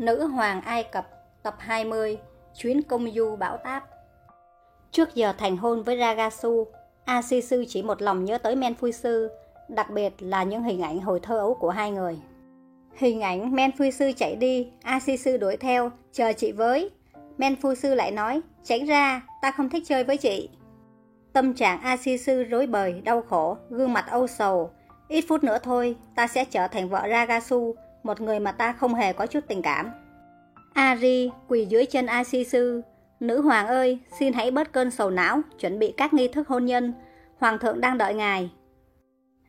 Nữ hoàng Ai Cập tập 20 Chuyến công du bão táp Trước giờ thành hôn với Ragasu, Asisu chỉ một lòng nhớ tới Men Sư, đặc biệt là những hình ảnh hồi thơ ấu của hai người. Hình ảnh Men Sư chạy đi, Asisu đuổi theo, chờ chị với. Men Sư lại nói, tránh ra, ta không thích chơi với chị. Tâm trạng Asisu rối bời, đau khổ, gương mặt âu sầu. Ít phút nữa thôi, ta sẽ trở thành vợ Ragasu, một người mà ta không hề có chút tình cảm. Ari quỳ dưới chân Asisu, nữ hoàng ơi, xin hãy bớt cơn sầu não, chuẩn bị các nghi thức hôn nhân, hoàng thượng đang đợi ngài.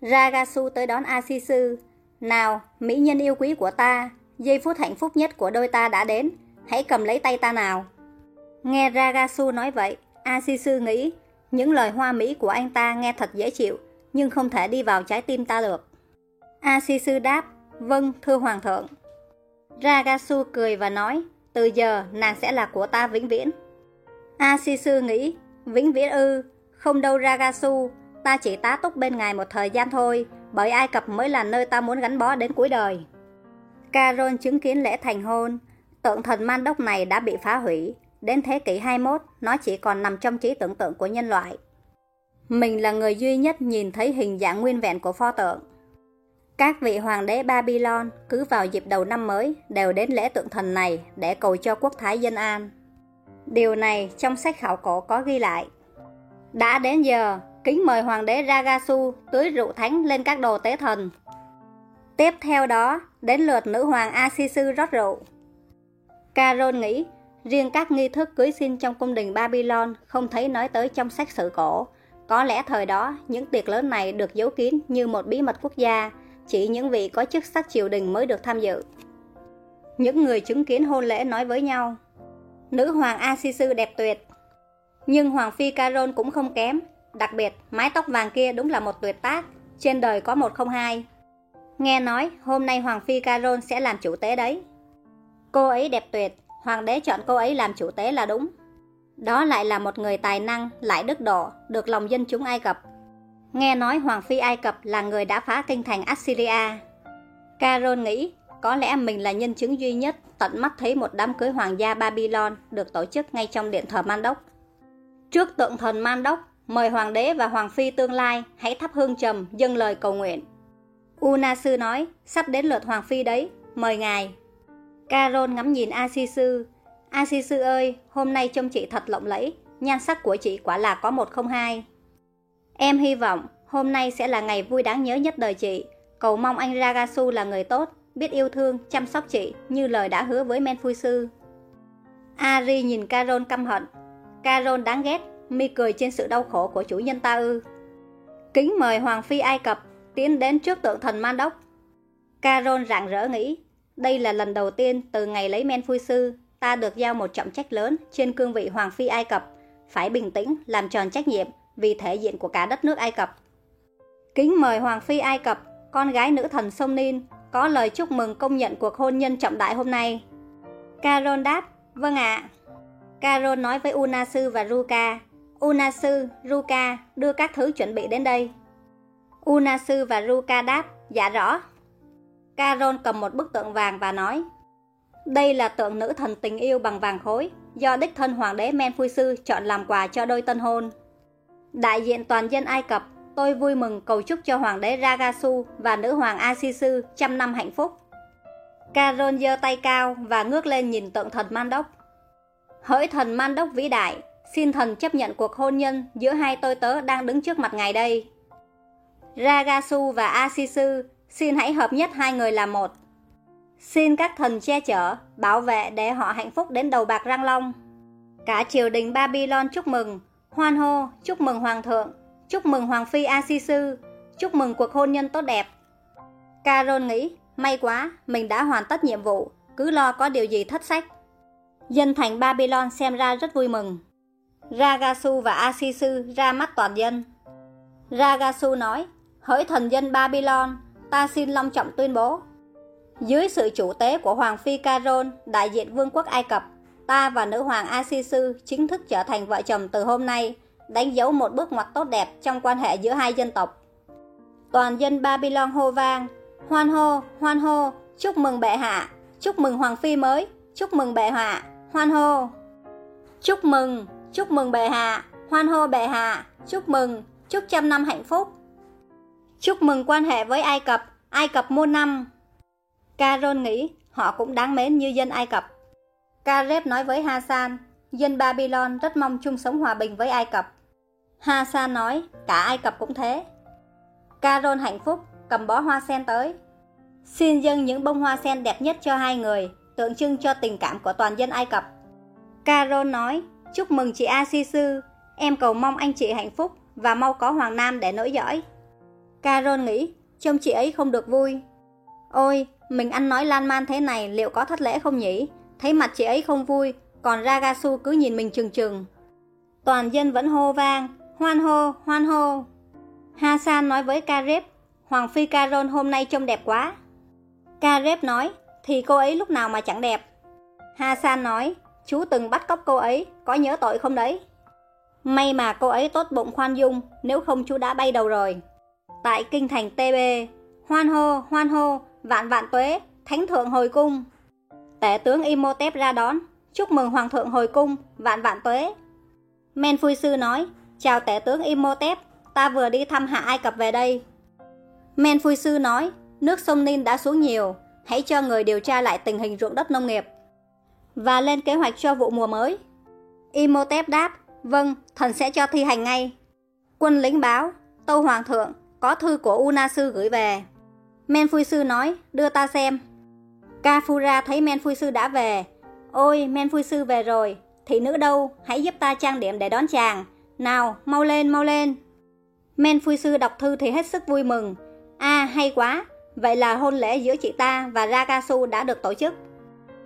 Ragasu tới đón Asisu, nào, mỹ nhân yêu quý của ta, giây phút hạnh phúc nhất của đôi ta đã đến, hãy cầm lấy tay ta nào. Nghe Ragasu nói vậy, Asisu nghĩ, những lời hoa mỹ của anh ta nghe thật dễ chịu, nhưng không thể đi vào trái tim ta được. Asisu đáp, Vâng, thưa Hoàng thượng. Ragasu cười và nói, từ giờ nàng sẽ là của ta vĩnh viễn. Asisu nghĩ, vĩnh viễn ư, không đâu Ragasu, ta chỉ tá túc bên ngài một thời gian thôi, bởi Ai Cập mới là nơi ta muốn gắn bó đến cuối đời. Caron chứng kiến lễ thành hôn, tượng thần man đốc này đã bị phá hủy, đến thế kỷ 21 nó chỉ còn nằm trong trí tưởng tượng của nhân loại. Mình là người duy nhất nhìn thấy hình dạng nguyên vẹn của pho tượng. Các vị hoàng đế Babylon cứ vào dịp đầu năm mới đều đến lễ tượng thần này để cầu cho quốc thái dân an. Điều này trong sách khảo cổ có ghi lại. Đã đến giờ, kính mời hoàng đế Ragasu tưới rượu thánh lên các đồ tế thần. Tiếp theo đó, đến lượt nữ hoàng Asisu rót rượu. carol nghĩ, riêng các nghi thức cưới xin trong cung đình Babylon không thấy nói tới trong sách sử cổ. Có lẽ thời đó, những tiệc lớn này được giấu kín như một bí mật quốc gia, chỉ những vị có chức sắc triều đình mới được tham dự. Những người chứng kiến hôn lễ nói với nhau, nữ hoàng Asisu đẹp tuyệt, nhưng hoàng phi Caron cũng không kém, đặc biệt mái tóc vàng kia đúng là một tuyệt tác, trên đời có một không hai. Nghe nói hôm nay hoàng phi Caron sẽ làm chủ tế đấy. Cô ấy đẹp tuyệt, hoàng đế chọn cô ấy làm chủ tế là đúng. Đó lại là một người tài năng, lại đức độ, được lòng dân chúng Ai Cập Nghe nói Hoàng Phi Ai Cập là người đã phá kinh thành Assyria. Caron nghĩ có lẽ mình là nhân chứng duy nhất tận mắt thấy một đám cưới hoàng gia Babylon được tổ chức ngay trong điện thờ Mandok. Trước tượng thần Mandok, mời hoàng đế và hoàng phi tương lai hãy thắp hương trầm dâng lời cầu nguyện. Unasu nói, sắp đến lượt hoàng phi đấy, mời ngài. Caron ngắm nhìn Asisu. Asisu ơi, hôm nay trông chị thật lộng lẫy, nhan sắc của chị quả là có một không hai. Em hy vọng hôm nay sẽ là ngày vui đáng nhớ nhất đời chị. Cầu mong anh Ragasu là người tốt, biết yêu thương, chăm sóc chị như lời đã hứa với Men Sư. Ari nhìn Carol căm hận. Carol đáng ghét, mi cười trên sự đau khổ của chủ nhân ta ư. Kính mời Hoàng Phi Ai Cập tiến đến trước tượng thần Man Đốc. Carol rạng rỡ nghĩ, đây là lần đầu tiên từ ngày lấy Men Sư, ta được giao một trọng trách lớn trên cương vị Hoàng Phi Ai Cập, phải bình tĩnh, làm tròn trách nhiệm, vì thể diện của cả đất nước Ai Cập. Kính mời Hoàng Phi Ai Cập, con gái nữ thần sông Nin, có lời chúc mừng công nhận cuộc hôn nhân trọng đại hôm nay. Caron đáp, vâng ạ. Caron nói với Unasu và Ruka, Unasu, Ruka đưa các thứ chuẩn bị đến đây. Unasu và Ruka đáp, dạ rõ. Caron cầm một bức tượng vàng và nói, đây là tượng nữ thần tình yêu bằng vàng khối, do đích thân hoàng đế Sư chọn làm quà cho đôi tân hôn. Đại diện toàn dân Ai Cập, tôi vui mừng cầu chúc cho Hoàng đế Ragasu và nữ hoàng Asisu trăm năm hạnh phúc. Caron giơ tay cao và ngước lên nhìn tượng thần Mandok. Hỡi thần Mandok vĩ đại, xin thần chấp nhận cuộc hôn nhân giữa hai tôi tớ đang đứng trước mặt ngài đây. Ragasu và Asisu, xin hãy hợp nhất hai người làm một. Xin các thần che chở, bảo vệ để họ hạnh phúc đến đầu bạc răng long. Cả triều đình Babylon chúc mừng, Hoan hô, chúc mừng Hoàng thượng, chúc mừng Hoàng phi Asisu, chúc mừng cuộc hôn nhân tốt đẹp. Caron nghĩ, may quá, mình đã hoàn tất nhiệm vụ, cứ lo có điều gì thất sách. Dân thành Babylon xem ra rất vui mừng. Ragasu và Asisu ra mắt toàn dân. Ragasu nói, hỡi thần dân Babylon, ta xin long trọng tuyên bố. Dưới sự chủ tế của Hoàng phi Caron, đại diện vương quốc Ai Cập, ta và nữ hoàng Asisu chính thức trở thành vợ chồng từ hôm nay, đánh dấu một bước ngoặt tốt đẹp trong quan hệ giữa hai dân tộc. Toàn dân Babylon hô vang, hoan hô, hoan hô, chúc mừng bệ hạ, chúc mừng Hoàng Phi mới, chúc mừng bệ hạ, hoan hô. Chúc mừng, chúc mừng bệ hạ, hoan hô bệ hạ, chúc mừng, chúc trăm năm hạnh phúc. Chúc mừng quan hệ với Ai Cập, Ai Cập muôn năm. Caron nghĩ họ cũng đáng mến như dân Ai Cập. Caleb nói với Hasan: dân Babylon rất mong chung sống hòa bình với Ai Cập. Hasan nói, cả Ai Cập cũng thế. Caron hạnh phúc, cầm bó hoa sen tới. Xin dâng những bông hoa sen đẹp nhất cho hai người, tượng trưng cho tình cảm của toàn dân Ai Cập. Caron nói, chúc mừng chị Asisu, em cầu mong anh chị hạnh phúc và mau có Hoàng Nam để nổi dõi. Caron nghĩ, trông chị ấy không được vui. Ôi, mình ăn nói lan man thế này liệu có thất lễ không nhỉ? Thấy mặt chị ấy không vui, còn Ragasu cứ nhìn mình chừng chừng. Toàn dân vẫn hô vang, hoan hô, hoan hô. Hasan nói với Karep, Hoàng Phi Caron hôm nay trông đẹp quá. Karep nói, thì cô ấy lúc nào mà chẳng đẹp. Hasan nói, chú từng bắt cóc cô ấy, có nhớ tội không đấy? May mà cô ấy tốt bụng khoan dung, nếu không chú đã bay đầu rồi. Tại kinh thành TB, hoan hô, hoan hô, vạn vạn tuế, thánh thượng hồi cung. Tể tướng Imhotep ra đón, chúc mừng hoàng thượng hồi cung, vạn vạn tuế. Men Phui Sư nói, chào tể tướng Imhotep, ta vừa đi thăm hạ Ai Cập về đây. Men Phui Sư nói, nước sông Nin đã xuống nhiều, hãy cho người điều tra lại tình hình ruộng đất nông nghiệp và lên kế hoạch cho vụ mùa mới. Imhotep đáp, vâng, thần sẽ cho thi hành ngay. Quân lính báo, Tâu Hoàng thượng, có thư của Una Sư gửi về. Men Phui Sư nói, đưa ta xem. Kafura thấy Men Phui Sư đã về. Ôi, Men Phui Sư về rồi, thị nữ đâu, hãy giúp ta trang điểm để đón chàng. Nào, mau lên, mau lên. Men Phui Sư đọc thư thì hết sức vui mừng. À, hay quá, vậy là hôn lễ giữa chị ta và Rakasu đã được tổ chức.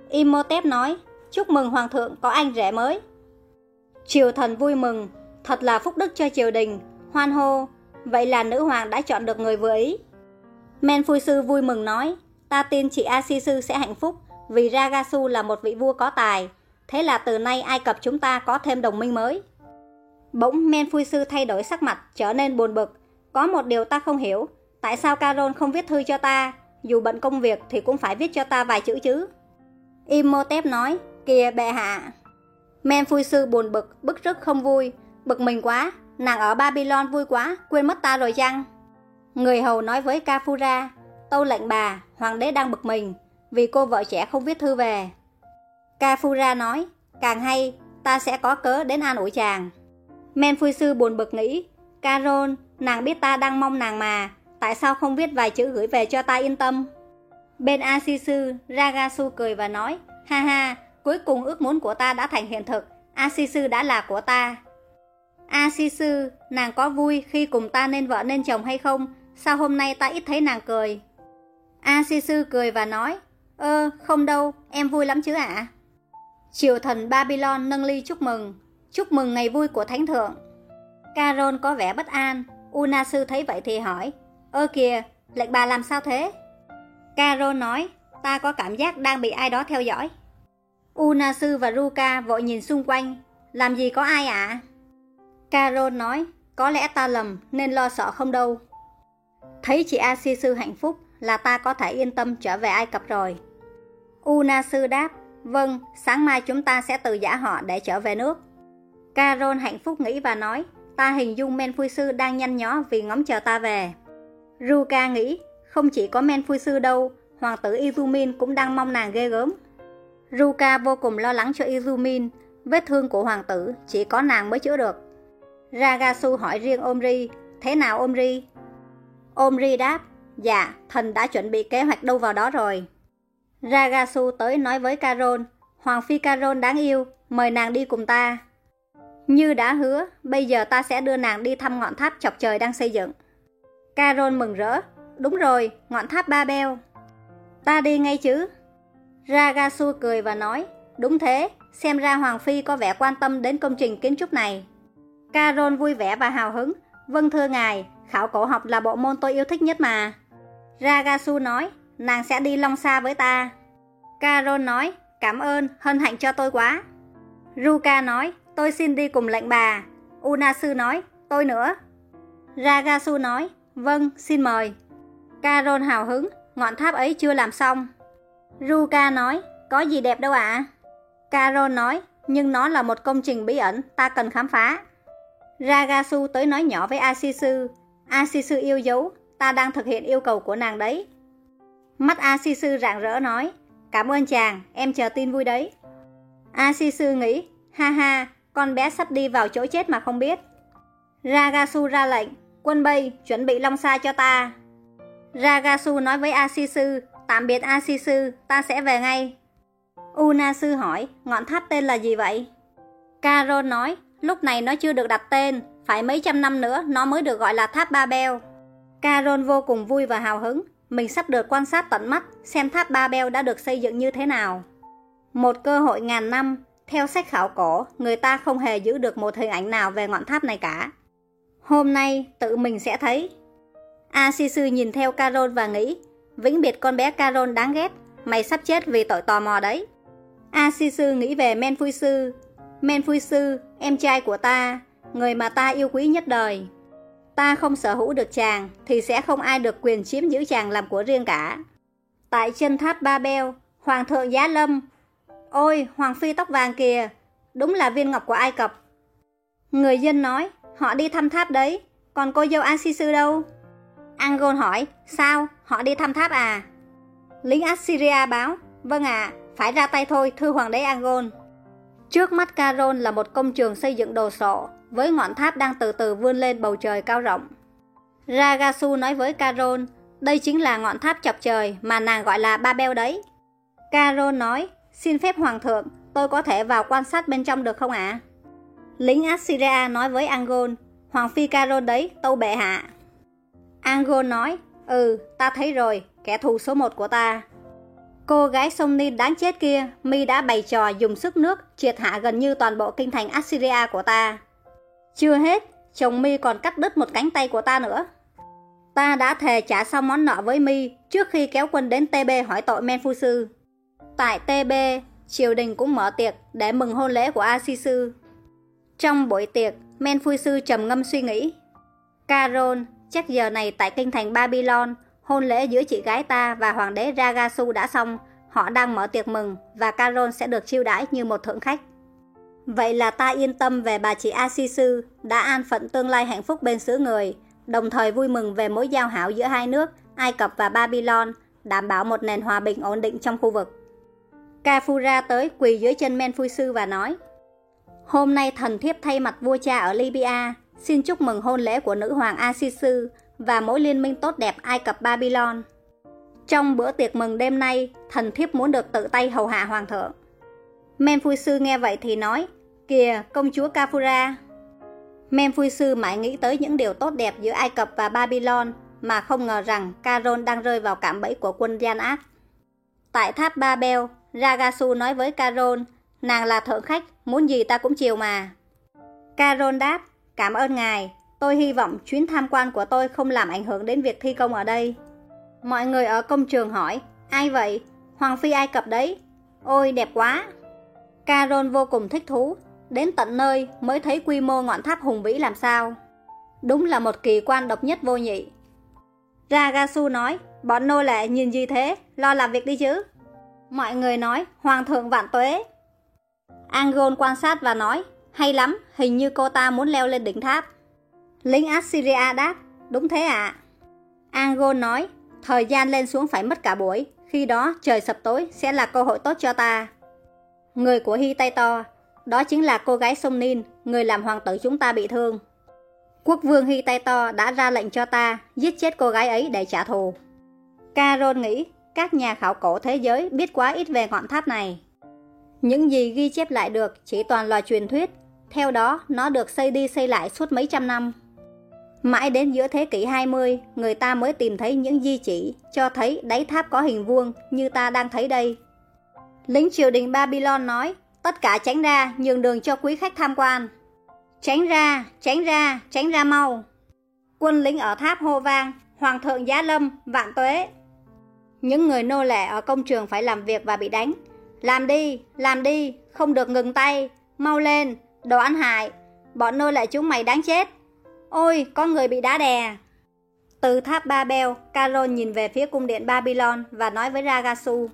Imhotep nói, chúc mừng Hoàng thượng có anh rể mới. Triều thần vui mừng, thật là phúc đức cho triều đình, hoan hô, vậy là nữ hoàng đã chọn được người vừa ý. Men Phui Sư vui mừng nói, ta tin chị Asisu Sư sẽ hạnh phúc vì Ragasu là một vị vua có tài, thế là từ nay Ai Cập chúng ta có thêm đồng minh mới. Bỗng Men Phui Sư thay đổi sắc mặt, trở nên buồn bực. Có một điều ta không hiểu, tại sao Caron không viết thư cho ta, dù bận công việc thì cũng phải viết cho ta vài chữ chứ. Imhotep nói, kìa bệ hạ. Men Phui Sư buồn bực, bức rứt không vui, bực mình quá, nàng ở Babylon vui quá, quên mất ta rồi chăng? Người hầu nói với Kafura, tâu lệnh bà, hoàng đế đang bực mình, vì cô vợ trẻ không viết thư về. Kafura nói, càng hay, ta sẽ có cớ đến an ủi chàng. Men Phui Sư buồn bực nghĩ, carol nàng biết ta đang mong nàng mà, tại sao không viết vài chữ gửi về cho ta yên tâm? Bên Asisu, Ragasu cười và nói, ha ha, cuối cùng ước muốn của ta đã thành hiện thực, Asisu đã là của ta. Asisu, nàng có vui khi cùng ta nên vợ nên chồng hay không? Sao hôm nay ta ít thấy nàng cười? Asisu cười và nói, ơ, không đâu, em vui lắm chứ ạ. Triều thần Babylon nâng ly chúc mừng, chúc mừng ngày vui của thánh thượng. Caron có vẻ bất an, Una sư thấy vậy thì hỏi, ơ kìa, lệnh bà làm sao thế? Caron nói, ta có cảm giác đang bị ai đó theo dõi. Una sư và Ruka vội nhìn xung quanh, làm gì có ai ạ? À? Caron nói, có lẽ ta lầm nên lo sợ không đâu. Thấy chị Asisu hạnh phúc là ta có thể yên tâm trở về Ai Cập rồi. Una sư đáp, vâng, sáng mai chúng ta sẽ từ giả họ để trở về nước. Carol hạnh phúc nghĩ và nói, ta hình dung men phui sư đang nhăn nhó vì ngóng chờ ta về. Ruka nghĩ, không chỉ có men phui sư đâu, hoàng tử Izumin cũng đang mong nàng ghê gớm. Ruka vô cùng lo lắng cho Izumin, vết thương của hoàng tử chỉ có nàng mới chữa được. Ragasu hỏi riêng Omri, thế nào Omri? Omri đáp, dạ, thần đã chuẩn bị kế hoạch đâu vào đó rồi. Ragasu tới nói với Carol, Hoàng phi Carol đáng yêu, mời nàng đi cùng ta. Như đã hứa, bây giờ ta sẽ đưa nàng đi thăm ngọn tháp chọc trời đang xây dựng. Carol mừng rỡ, đúng rồi, ngọn tháp Ba Beo. Ta đi ngay chứ? Ragasu cười và nói, đúng thế, xem ra Hoàng Phi có vẻ quan tâm đến công trình kiến trúc này. Carol vui vẻ và hào hứng, vâng thưa ngài, khảo cổ học là bộ môn tôi yêu thích nhất mà. Ragasu nói, nàng sẽ đi Long xa với ta. Caron nói, cảm ơn, hân hạnh cho tôi quá. Ruka nói, tôi xin đi cùng lệnh bà. Unasu nói, tôi nữa. Ragasu nói, vâng, xin mời. Caron hào hứng, ngọn tháp ấy chưa làm xong. Ruka nói, có gì đẹp đâu ạ? À? Carol nói, nhưng nó là một công trình bí ẩn, ta cần khám phá. Ragasu tới nói nhỏ với Asisu, Asisu yêu dấu, ta đang thực hiện yêu cầu của nàng đấy. Mắt a si sư rạng rỡ nói, cảm ơn chàng, em chờ tin vui đấy. a si sư nghĩ, ha ha, con bé sắp đi vào chỗ chết mà không biết. Ragasu ra lệnh, quân Bay, chuẩn bị long sa cho ta. Ragasu nói với a si sư. tạm biệt a si sư. ta sẽ về ngay. una sư hỏi, ngọn tháp tên là gì vậy? Carol nói, lúc này nó chưa được đặt tên, phải mấy trăm năm nữa nó mới được gọi là tháp Babel. Carol vô cùng vui và hào hứng, mình sắp được quan sát tận mắt xem tháp Babel đã được xây dựng như thế nào. Một cơ hội ngàn năm, theo sách khảo cổ, người ta không hề giữ được một hình ảnh nào về ngọn tháp này cả. Hôm nay, tự mình sẽ thấy. Asisu nhìn theo Carol và nghĩ, vĩnh biệt con bé Carol đáng ghét, mày sắp chết vì tội tò mò đấy. Asisu nghĩ về Menfui Sư. Menfui Sư, em trai của ta, người mà ta yêu quý nhất đời. Ta không sở hữu được chàng, thì sẽ không ai được quyền chiếm giữ chàng làm của riêng cả. Tại chân tháp Ba Beo, Hoàng thượng Giá Lâm. Ôi, Hoàng phi tóc vàng kìa, đúng là viên ngọc của Ai Cập. Người dân nói, họ đi thăm tháp đấy, còn cô dâu Asisu đâu? Angon hỏi, sao, họ đi thăm tháp à? Lính Assyria báo, vâng ạ, phải ra tay thôi, thưa hoàng đế Angon. Trước mắt Caron là một công trường xây dựng đồ sộ, với ngọn tháp đang từ từ vươn lên bầu trời cao rộng. Ragasu nói với carol đây chính là ngọn tháp chọc trời mà nàng gọi là Babel đấy. carol nói, xin phép hoàng thượng, tôi có thể vào quan sát bên trong được không ạ? Lính Assyria nói với angol hoàng phi carol đấy, tâu bệ hạ. angol nói, ừ, ta thấy rồi, kẻ thù số một của ta. Cô gái sông ni đáng chết kia, mi đã bày trò dùng sức nước triệt hạ gần như toàn bộ kinh thành Assyria của ta. Chưa hết, chồng mi còn cắt đứt một cánh tay của ta nữa. Ta đã thề trả xong món nợ với mi trước khi kéo quân đến TB hỏi tội Menfusu. Tại TB, triều đình cũng mở tiệc để mừng hôn lễ của Asisu. Trong buổi tiệc, Menfusu trầm ngâm suy nghĩ. Carol, chắc giờ này tại kinh thành Babylon, Hôn lễ giữa chị gái ta và hoàng đế Ragasu đã xong, họ đang mở tiệc mừng và Carol sẽ được chiêu đãi như một thượng khách. Vậy là ta yên tâm về bà chị Asisu đã an phận tương lai hạnh phúc bên xứ người, đồng thời vui mừng về mối giao hảo giữa hai nước, Ai Cập và Babylon, đảm bảo một nền hòa bình ổn định trong khu vực. Kafura tới quỳ dưới chân Menfuisu và nói Hôm nay thần thiếp thay mặt vua cha ở Libya, xin chúc mừng hôn lễ của nữ hoàng Asisu và mối liên minh tốt đẹp Ai Cập Babylon. Trong bữa tiệc mừng đêm nay, thần thiếp muốn được tự tay hầu hạ hoàng thượng. Memphui nghe vậy thì nói, kìa công chúa Kafura. Memphui sư mãi nghĩ tới những điều tốt đẹp giữa Ai Cập và Babylon mà không ngờ rằng Caron đang rơi vào cạm bẫy của quân gian ác. Tại tháp Babel, Ragasu nói với Caron, nàng là thượng khách, muốn gì ta cũng chiều mà. Caron đáp, cảm ơn ngài, Tôi hy vọng chuyến tham quan của tôi không làm ảnh hưởng đến việc thi công ở đây. Mọi người ở công trường hỏi, ai vậy? Hoàng phi Ai Cập đấy. Ôi đẹp quá. Caron vô cùng thích thú, đến tận nơi mới thấy quy mô ngọn tháp hùng vĩ làm sao. Đúng là một kỳ quan độc nhất vô nhị. Ragasu nói, bọn nô lệ nhìn gì thế, lo làm việc đi chứ. Mọi người nói, Hoàng thượng vạn tuế. Angon quan sát và nói, hay lắm, hình như cô ta muốn leo lên đỉnh tháp. Lính Assyria đáp, đúng thế ạ. À. Angon nói, thời gian lên xuống phải mất cả buổi, khi đó trời sập tối sẽ là cơ hội tốt cho ta. Người của Hy Tay To, đó chính là cô gái sông Nin, người làm hoàng tử chúng ta bị thương. Quốc vương Hy Tay To đã ra lệnh cho ta giết chết cô gái ấy để trả thù. Carol nghĩ các nhà khảo cổ thế giới biết quá ít về ngọn tháp này. Những gì ghi chép lại được chỉ toàn là truyền thuyết, theo đó nó được xây đi xây lại suốt mấy trăm năm. Mãi đến giữa thế kỷ 20, người ta mới tìm thấy những di chỉ cho thấy đáy tháp có hình vuông như ta đang thấy đây. Lính triều đình Babylon nói, tất cả tránh ra, nhường đường cho quý khách tham quan. Tránh ra, tránh ra, tránh ra mau. Quân lính ở tháp hô vang, Hoàng thượng Giá Lâm, vạn tuế. Những người nô lệ ở công trường phải làm việc và bị đánh. Làm đi, làm đi, không được ngừng tay, mau lên, đồ ăn hại, bọn nô lệ chúng mày đáng chết. Ôi, có người bị đá đè. Từ tháp Babel, Carol nhìn về phía cung điện Babylon và nói với Ragasu.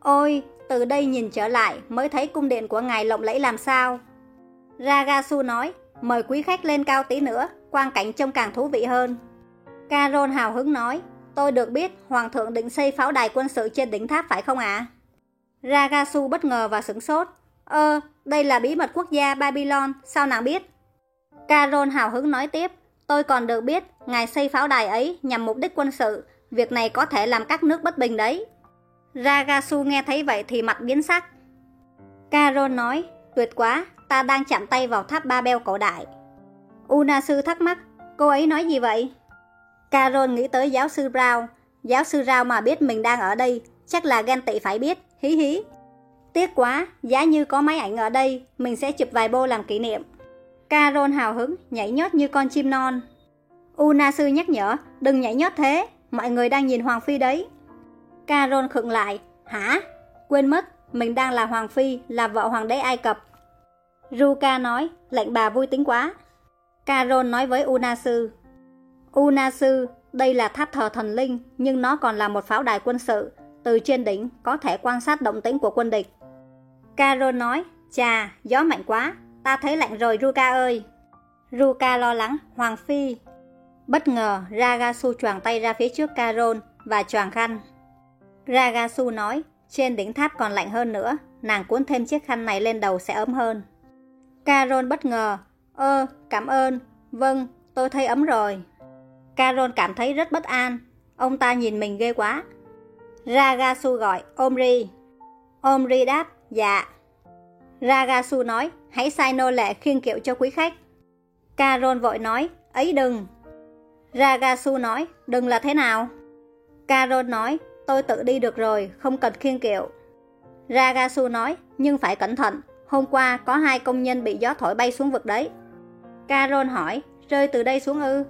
Ôi, từ đây nhìn trở lại mới thấy cung điện của ngài lộng lẫy làm sao. Ragasu nói, mời quý khách lên cao tí nữa, quang cảnh trông càng thú vị hơn. Caron hào hứng nói, tôi được biết Hoàng thượng định xây pháo đài quân sự trên đỉnh tháp phải không ạ? Ragasu bất ngờ và sửng sốt. Ơ, đây là bí mật quốc gia Babylon, sao nàng biết? Caron hào hứng nói tiếp, tôi còn được biết ngài xây pháo đài ấy nhằm mục đích quân sự, việc này có thể làm các nước bất bình đấy. Ragasu nghe thấy vậy thì mặt biến sắc. Caron nói, tuyệt quá, ta đang chạm tay vào tháp ba beo cổ đại. Unasu thắc mắc, cô ấy nói gì vậy? Caron nghĩ tới giáo sư Brown, giáo sư Brown mà biết mình đang ở đây, chắc là ghen tị phải biết, hí hí. Tiếc quá, giá như có máy ảnh ở đây, mình sẽ chụp vài bô làm kỷ niệm. Caron hào hứng, nhảy nhót như con chim non. Unasu nhắc nhở, đừng nhảy nhót thế, mọi người đang nhìn Hoàng Phi đấy. Carol khựng lại, hả? Quên mất, mình đang là Hoàng Phi, là vợ Hoàng đế Ai Cập. Ruka nói, lệnh bà vui tính quá. Carol nói với Unasu, Unasu, đây là tháp thờ thần linh, nhưng nó còn là một pháo đài quân sự. Từ trên đỉnh có thể quan sát động tĩnh của quân địch. Carol nói, chà, gió mạnh quá, ta thấy lạnh rồi Ruka ơi. Ruka lo lắng, Hoàng Phi. Bất ngờ, Ragasu choàng tay ra phía trước Carol và choàng khăn. Ragasu nói, trên đỉnh tháp còn lạnh hơn nữa, nàng cuốn thêm chiếc khăn này lên đầu sẽ ấm hơn. Carol bất ngờ, ơ, cảm ơn, vâng, tôi thấy ấm rồi. Carol cảm thấy rất bất an, ông ta nhìn mình ghê quá. Ragasu gọi, Omri. Omri đáp, dạ. Ragasu nói, hãy sai nô lệ khiêng kiệu cho quý khách. Carol vội nói, ấy đừng. Ragasu nói, đừng là thế nào? Carol nói, tôi tự đi được rồi, không cần khiên kiệu. Ragasu nói, nhưng phải cẩn thận, hôm qua có hai công nhân bị gió thổi bay xuống vực đấy. Caron hỏi, rơi từ đây xuống ư?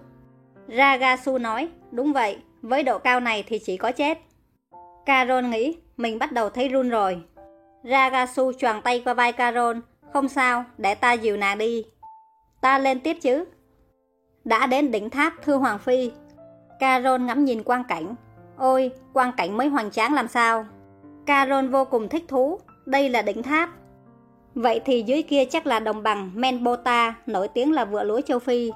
Ragasu nói, đúng vậy, với độ cao này thì chỉ có chết. Caron nghĩ, mình bắt đầu thấy run rồi. Ragasu choàng tay qua vai Caron, không sao, để ta dìu nàng đi. Ta lên tiếp chứ. Đã đến đỉnh tháp thư Hoàng Phi. Caron ngắm nhìn quang cảnh. Ôi, quang cảnh mới hoành tráng làm sao. Caron vô cùng thích thú, đây là đỉnh tháp. Vậy thì dưới kia chắc là đồng bằng Menbota, nổi tiếng là vựa lúa châu Phi.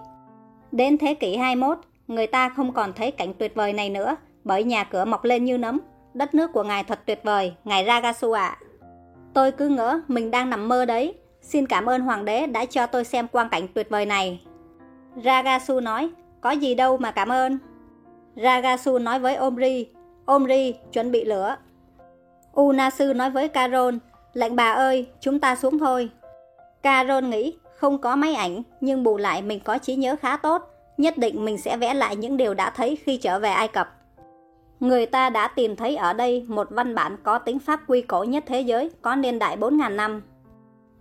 Đến thế kỷ 21, người ta không còn thấy cảnh tuyệt vời này nữa, bởi nhà cửa mọc lên như nấm. Đất nước của ngài thật tuyệt vời, ngài Ragasu ạ. Tôi cứ ngỡ mình đang nằm mơ đấy. Xin cảm ơn hoàng đế đã cho tôi xem quang cảnh tuyệt vời này. Ragasu nói, có gì đâu mà cảm ơn. Ragasu nói với Omri, Omri, chuẩn bị lửa. Unasu nói với Caron, lệnh bà ơi, chúng ta xuống thôi. Caron nghĩ, không có máy ảnh, nhưng bù lại mình có trí nhớ khá tốt. Nhất định mình sẽ vẽ lại những điều đã thấy khi trở về Ai Cập. Người ta đã tìm thấy ở đây một văn bản có tính pháp quy cổ nhất thế giới, có niên đại 4.000 năm.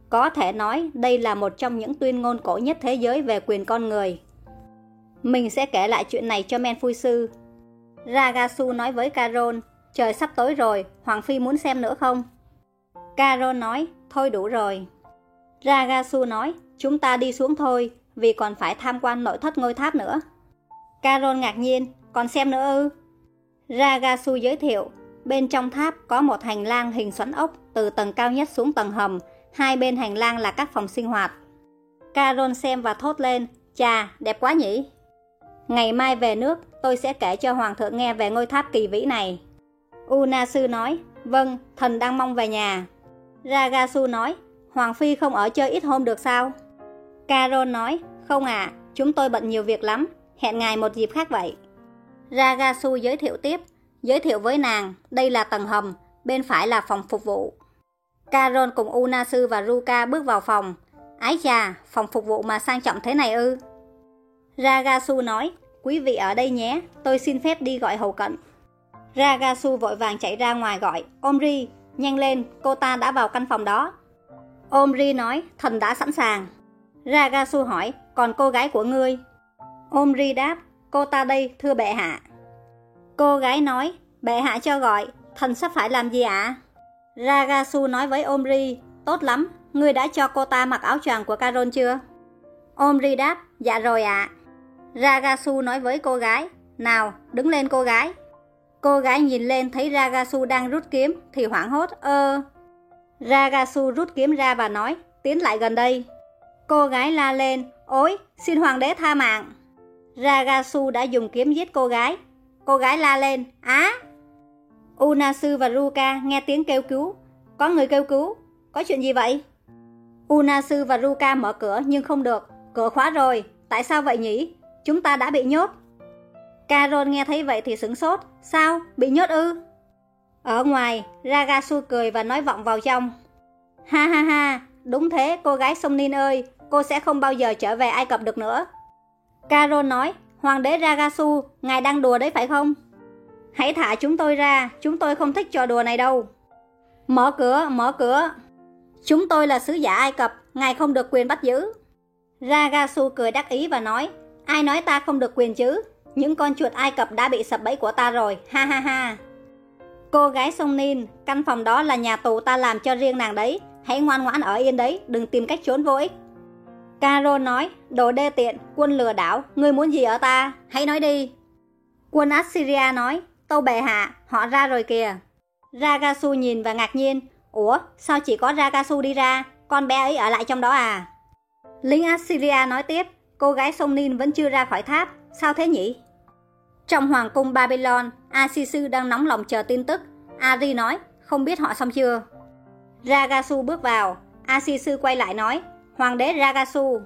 Có thể nói đây là một trong những tuyên ngôn cổ nhất thế giới về quyền con người. Mình sẽ kể lại chuyện này cho Men Phui Sư. Ragasu nói với carol trời sắp tối rồi, Hoàng Phi muốn xem nữa không? carol nói, thôi đủ rồi. Ragasu nói, chúng ta đi xuống thôi, vì còn phải tham quan nội thất ngôi tháp nữa. carol ngạc nhiên, còn xem nữa ư? Ragasu giới thiệu, bên trong tháp có một hành lang hình xoắn ốc từ tầng cao nhất xuống tầng hầm, hai bên hành lang là các phòng sinh hoạt. carol xem và thốt lên, chà, đẹp quá nhỉ? Ngày mai về nước, tôi sẽ kể cho Hoàng thượng nghe về ngôi tháp kỳ vĩ này. Unasu nói, vâng, thần đang mong về nhà. Ragasu nói, Hoàng Phi không ở chơi ít hôm được sao? Carol nói, không à, chúng tôi bận nhiều việc lắm, hẹn ngài một dịp khác vậy. Ragasu giới thiệu tiếp, giới thiệu với nàng, đây là tầng hầm, bên phải là phòng phục vụ. Carol cùng Unasu và Ruka bước vào phòng. Ái chà, phòng phục vụ mà sang trọng thế này ư? Ragasu nói, quý vị ở đây nhé, tôi xin phép đi gọi hầu cận. Ragasu vội vàng chạy ra ngoài gọi, Omri, nhanh lên, cô ta đã vào căn phòng đó. Omri nói, thần đã sẵn sàng. Ragasu hỏi, còn cô gái của ngươi? Omri đáp, cô ta đây, thưa bệ hạ. Cô gái nói, bệ hạ cho gọi, thần sắp phải làm gì ạ? Ragasu nói với Omri, tốt lắm, ngươi đã cho cô ta mặc áo choàng của Caron chưa? Omri đáp, dạ rồi ạ. Ragasu nói với cô gái, nào, đứng lên cô gái. Cô gái nhìn lên thấy Ragasu đang rút kiếm thì hoảng hốt, ơ. Ragasu rút kiếm ra và nói, tiến lại gần đây. Cô gái la lên, ôi, xin hoàng đế tha mạng. Ragasu đã dùng kiếm giết cô gái. Cô gái la lên, á. Unasu và Ruka nghe tiếng kêu cứu. Có người kêu cứu, có chuyện gì vậy? Unasu và Ruka mở cửa nhưng không được, cửa khóa rồi, tại sao vậy nhỉ? Chúng ta đã bị nhốt. Carol nghe thấy vậy thì sửng sốt, sao, bị nhốt ư? Ở ngoài, Ragasu cười và nói vọng vào trong. Ha ha ha, đúng thế cô gái sông Nin ơi, cô sẽ không bao giờ trở về Ai Cập được nữa. Carol nói, Hoàng đế Ragasu, ngài đang đùa đấy phải không? Hãy thả chúng tôi ra, chúng tôi không thích trò đùa này đâu. Mở cửa, mở cửa. Chúng tôi là sứ giả Ai Cập, ngài không được quyền bắt giữ. Ragasu cười đắc ý và nói, ai nói ta không được quyền chứ? Những con chuột Ai Cập đã bị sập bẫy của ta rồi, ha ha ha. Cô gái sông Nin, căn phòng đó là nhà tù ta làm cho riêng nàng đấy, hãy ngoan ngoãn ở yên đấy, đừng tìm cách trốn vô ích. Caro nói, đồ đê tiện, quân lừa đảo, ngươi muốn gì ở ta, hãy nói đi. Quân Assyria nói, tâu bệ hạ, họ ra rồi kìa. Ragasu nhìn và ngạc nhiên, ủa, sao chỉ có Ragasu đi ra, con bé ấy ở lại trong đó à? Lính Assyria nói tiếp, cô gái sông Nin vẫn chưa ra khỏi tháp, sao thế nhỉ? Trong hoàng cung Babylon, Asisu đang nóng lòng chờ tin tức. Ari nói, không biết họ xong chưa? Ragasu bước vào, Asisu quay lại nói, Hoàng đế Ragasu.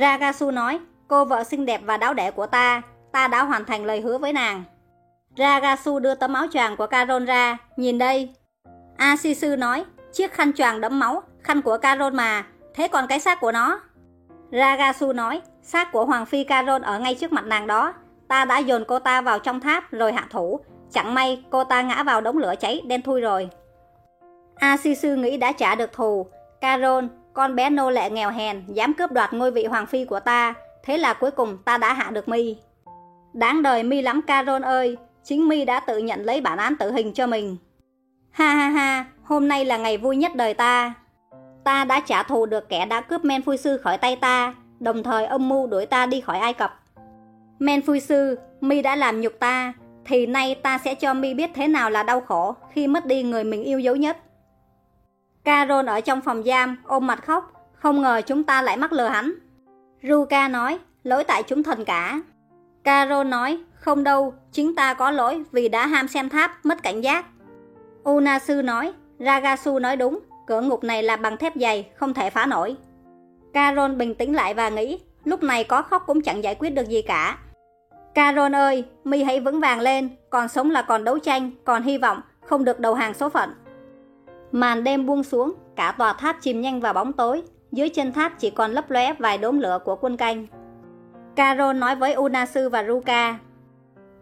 Ragasu nói, cô vợ xinh đẹp và đáo đẻ của ta, ta đã hoàn thành lời hứa với nàng. Ragasu đưa tấm áo choàng của Caron ra, nhìn đây. Asisu nói, chiếc khăn choàng đẫm máu, khăn của Caron mà, thế còn cái xác của nó? Ragasu nói, xác của Hoàng phi Caron ở ngay trước mặt nàng đó, ta đã dồn cô ta vào trong tháp rồi hạ thủ, chẳng may cô ta ngã vào đống lửa cháy đen thui rồi. Asisu nghĩ đã trả được thù, Caron, con bé nô lệ nghèo hèn, dám cướp đoạt ngôi vị hoàng phi của ta, thế là cuối cùng ta đã hạ được mi. Đáng đời mi lắm Caron ơi, chính mi đã tự nhận lấy bản án tử hình cho mình. Ha ha ha, hôm nay là ngày vui nhất đời ta. Ta đã trả thù được kẻ đã cướp men phui sư khỏi tay ta, đồng thời âm mưu đuổi ta đi khỏi Ai Cập. Men phui sư, mi đã làm nhục ta, thì nay ta sẽ cho mi biết thế nào là đau khổ khi mất đi người mình yêu dấu nhất. Carol ở trong phòng giam, ôm mặt khóc, không ngờ chúng ta lại mắc lừa hắn. Ruka nói, lỗi tại chúng thần cả. Carol nói, không đâu, chính ta có lỗi vì đã ham xem tháp, mất cảnh giác. Unasu nói, Ragasu nói đúng, cửa ngục này là bằng thép dày, không thể phá nổi. Carol bình tĩnh lại và nghĩ, lúc này có khóc cũng chẳng giải quyết được gì cả. Carol ơi, mi hãy vững vàng lên, còn sống là còn đấu tranh, còn hy vọng, không được đầu hàng số phận. Màn đêm buông xuống, cả tòa tháp chìm nhanh vào bóng tối, dưới chân tháp chỉ còn lấp lóe vài đốm lửa của quân canh. Carol nói với Unasu và Ruka.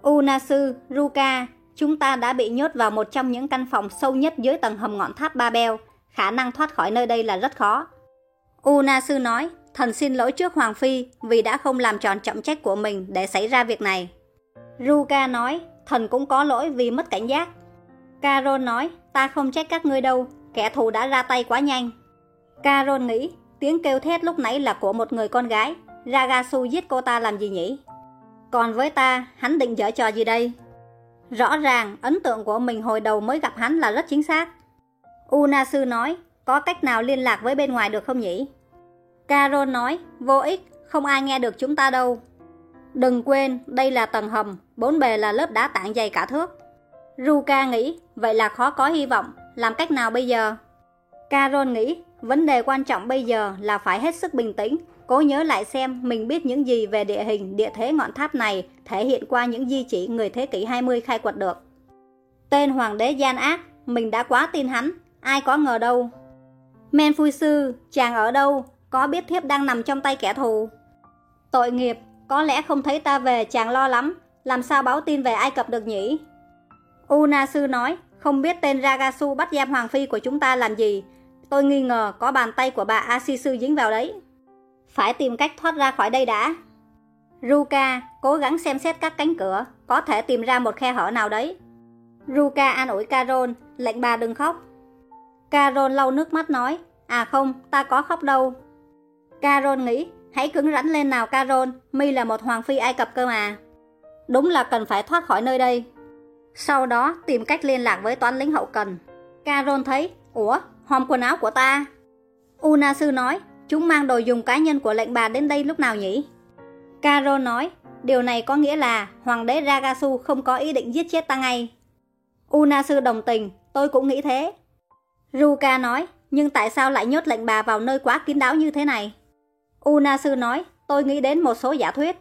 Unasu, Ruka, chúng ta đã bị nhốt vào một trong những căn phòng sâu nhất dưới tầng hầm ngọn tháp Babel, khả năng thoát khỏi nơi đây là rất khó. Unasu nói, thần xin lỗi trước Hoàng Phi vì đã không làm tròn trọng trách của mình để xảy ra việc này. Ruka nói, thần cũng có lỗi vì mất cảnh giác. Carol nói, ta không trách các ngươi đâu, kẻ thù đã ra tay quá nhanh. Carol nghĩ, tiếng kêu thét lúc nãy là của một người con gái, Ragasu giết cô ta làm gì nhỉ? Còn với ta, hắn định dở trò gì đây? Rõ ràng, ấn tượng của mình hồi đầu mới gặp hắn là rất chính xác. Unasu nói, có cách nào liên lạc với bên ngoài được không nhỉ? Carol nói, vô ích, không ai nghe được chúng ta đâu. Đừng quên, đây là tầng hầm, bốn bề là lớp đá tảng dày cả thước. Ruka nghĩ, vậy là khó có hy vọng, làm cách nào bây giờ? Carol nghĩ, vấn đề quan trọng bây giờ là phải hết sức bình tĩnh, cố nhớ lại xem mình biết những gì về địa hình, địa thế ngọn tháp này thể hiện qua những di chỉ người thế kỷ 20 khai quật được. Tên hoàng đế gian ác, mình đã quá tin hắn, ai có ngờ đâu. Men Phui Sư, chàng ở đâu, có biết thiếp đang nằm trong tay kẻ thù? Tội nghiệp, có lẽ không thấy ta về chàng lo lắm, làm sao báo tin về Ai Cập được nhỉ? Una sư nói, không biết tên Ragasu bắt giam Hoàng Phi của chúng ta làm gì. Tôi nghi ngờ có bàn tay của bà Asisu dính vào đấy. Phải tìm cách thoát ra khỏi đây đã. Ruka cố gắng xem xét các cánh cửa, có thể tìm ra một khe hở nào đấy. Ruka an ủi Carol, lệnh bà đừng khóc. Carol lau nước mắt nói, à không, ta có khóc đâu. Carol nghĩ, hãy cứng rắn lên nào Carol, mi là một hoàng phi Ai Cập cơ mà. Đúng là cần phải thoát khỏi nơi đây. Sau đó tìm cách liên lạc với toán lính hậu cần. Carol thấy, ủa, hòm quần áo của ta. Unasu nói, chúng mang đồ dùng cá nhân của lệnh bà đến đây lúc nào nhỉ? Carol nói, điều này có nghĩa là hoàng đế Ragasu không có ý định giết chết ta ngay. Unasu đồng tình, tôi cũng nghĩ thế. Ruka nói, nhưng tại sao lại nhốt lệnh bà vào nơi quá kín đáo như thế này? Unasu nói, tôi nghĩ đến một số giả thuyết.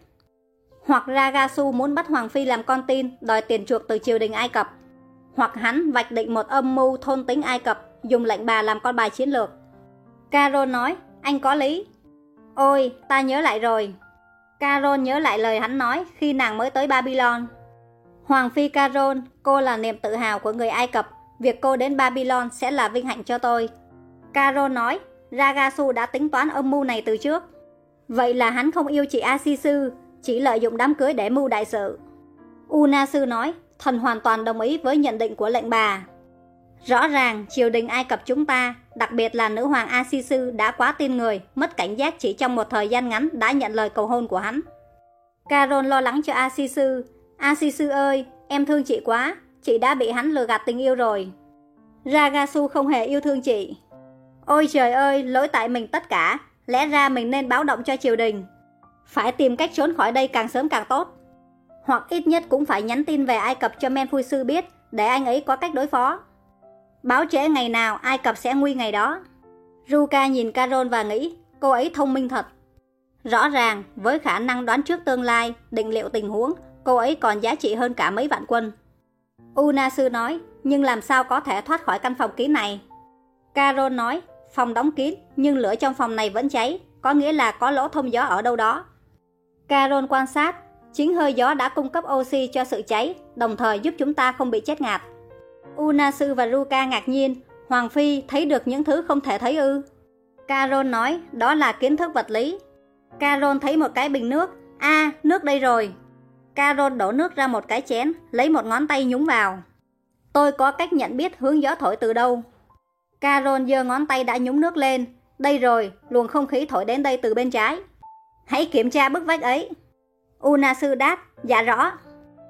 Hoặc Ragasu muốn bắt Hoàng Phi làm con tin, đòi tiền chuộc từ triều đình Ai Cập. Hoặc hắn vạch định một âm mưu thôn tính Ai Cập, dùng lệnh bà làm con bài chiến lược. Carol nói, anh có lý. Ôi, ta nhớ lại rồi. Carol nhớ lại lời hắn nói khi nàng mới tới Babylon. Hoàng Phi Carol, cô là niềm tự hào của người Ai Cập. Việc cô đến Babylon sẽ là vinh hạnh cho tôi. Caro nói, Ragasu đã tính toán âm mưu này từ trước. Vậy là hắn không yêu chị Asisu, chỉ lợi dụng đám cưới để mưu đại sự. Unasu nói, thần hoàn toàn đồng ý với nhận định của lệnh bà. Rõ ràng, triều đình Ai Cập chúng ta, đặc biệt là nữ hoàng Asisu đã quá tin người, mất cảnh giác chỉ trong một thời gian ngắn đã nhận lời cầu hôn của hắn. Carol lo lắng cho Asisu. Asisu ơi, em thương chị quá, chị đã bị hắn lừa gạt tình yêu rồi. Ragasu không hề yêu thương chị. Ôi trời ơi, lỗi tại mình tất cả, lẽ ra mình nên báo động cho triều đình. Phải tìm cách trốn khỏi đây càng sớm càng tốt. Hoặc ít nhất cũng phải nhắn tin về Ai Cập cho Men Phui Sư biết, để anh ấy có cách đối phó. Báo trễ ngày nào Ai Cập sẽ nguy ngày đó. Ruka nhìn Carol và nghĩ, cô ấy thông minh thật. Rõ ràng, với khả năng đoán trước tương lai, định liệu tình huống, cô ấy còn giá trị hơn cả mấy vạn quân. Una sư nói, nhưng làm sao có thể thoát khỏi căn phòng kín này? Carol nói, phòng đóng kín, nhưng lửa trong phòng này vẫn cháy, có nghĩa là có lỗ thông gió ở đâu đó. Carol quan sát, chính hơi gió đã cung cấp oxy cho sự cháy, đồng thời giúp chúng ta không bị chết ngạt. Una sư và Ruka ngạc nhiên, Hoàng Phi thấy được những thứ không thể thấy ư. Carol nói, đó là kiến thức vật lý. Carol thấy một cái bình nước, a nước đây rồi. Carol đổ nước ra một cái chén, lấy một ngón tay nhúng vào. Tôi có cách nhận biết hướng gió thổi từ đâu. Carol giơ ngón tay đã nhúng nước lên. Đây rồi, luồng không khí thổi đến đây từ bên trái. Hãy kiểm tra bức vách ấy. Unasu đáp, dạ rõ.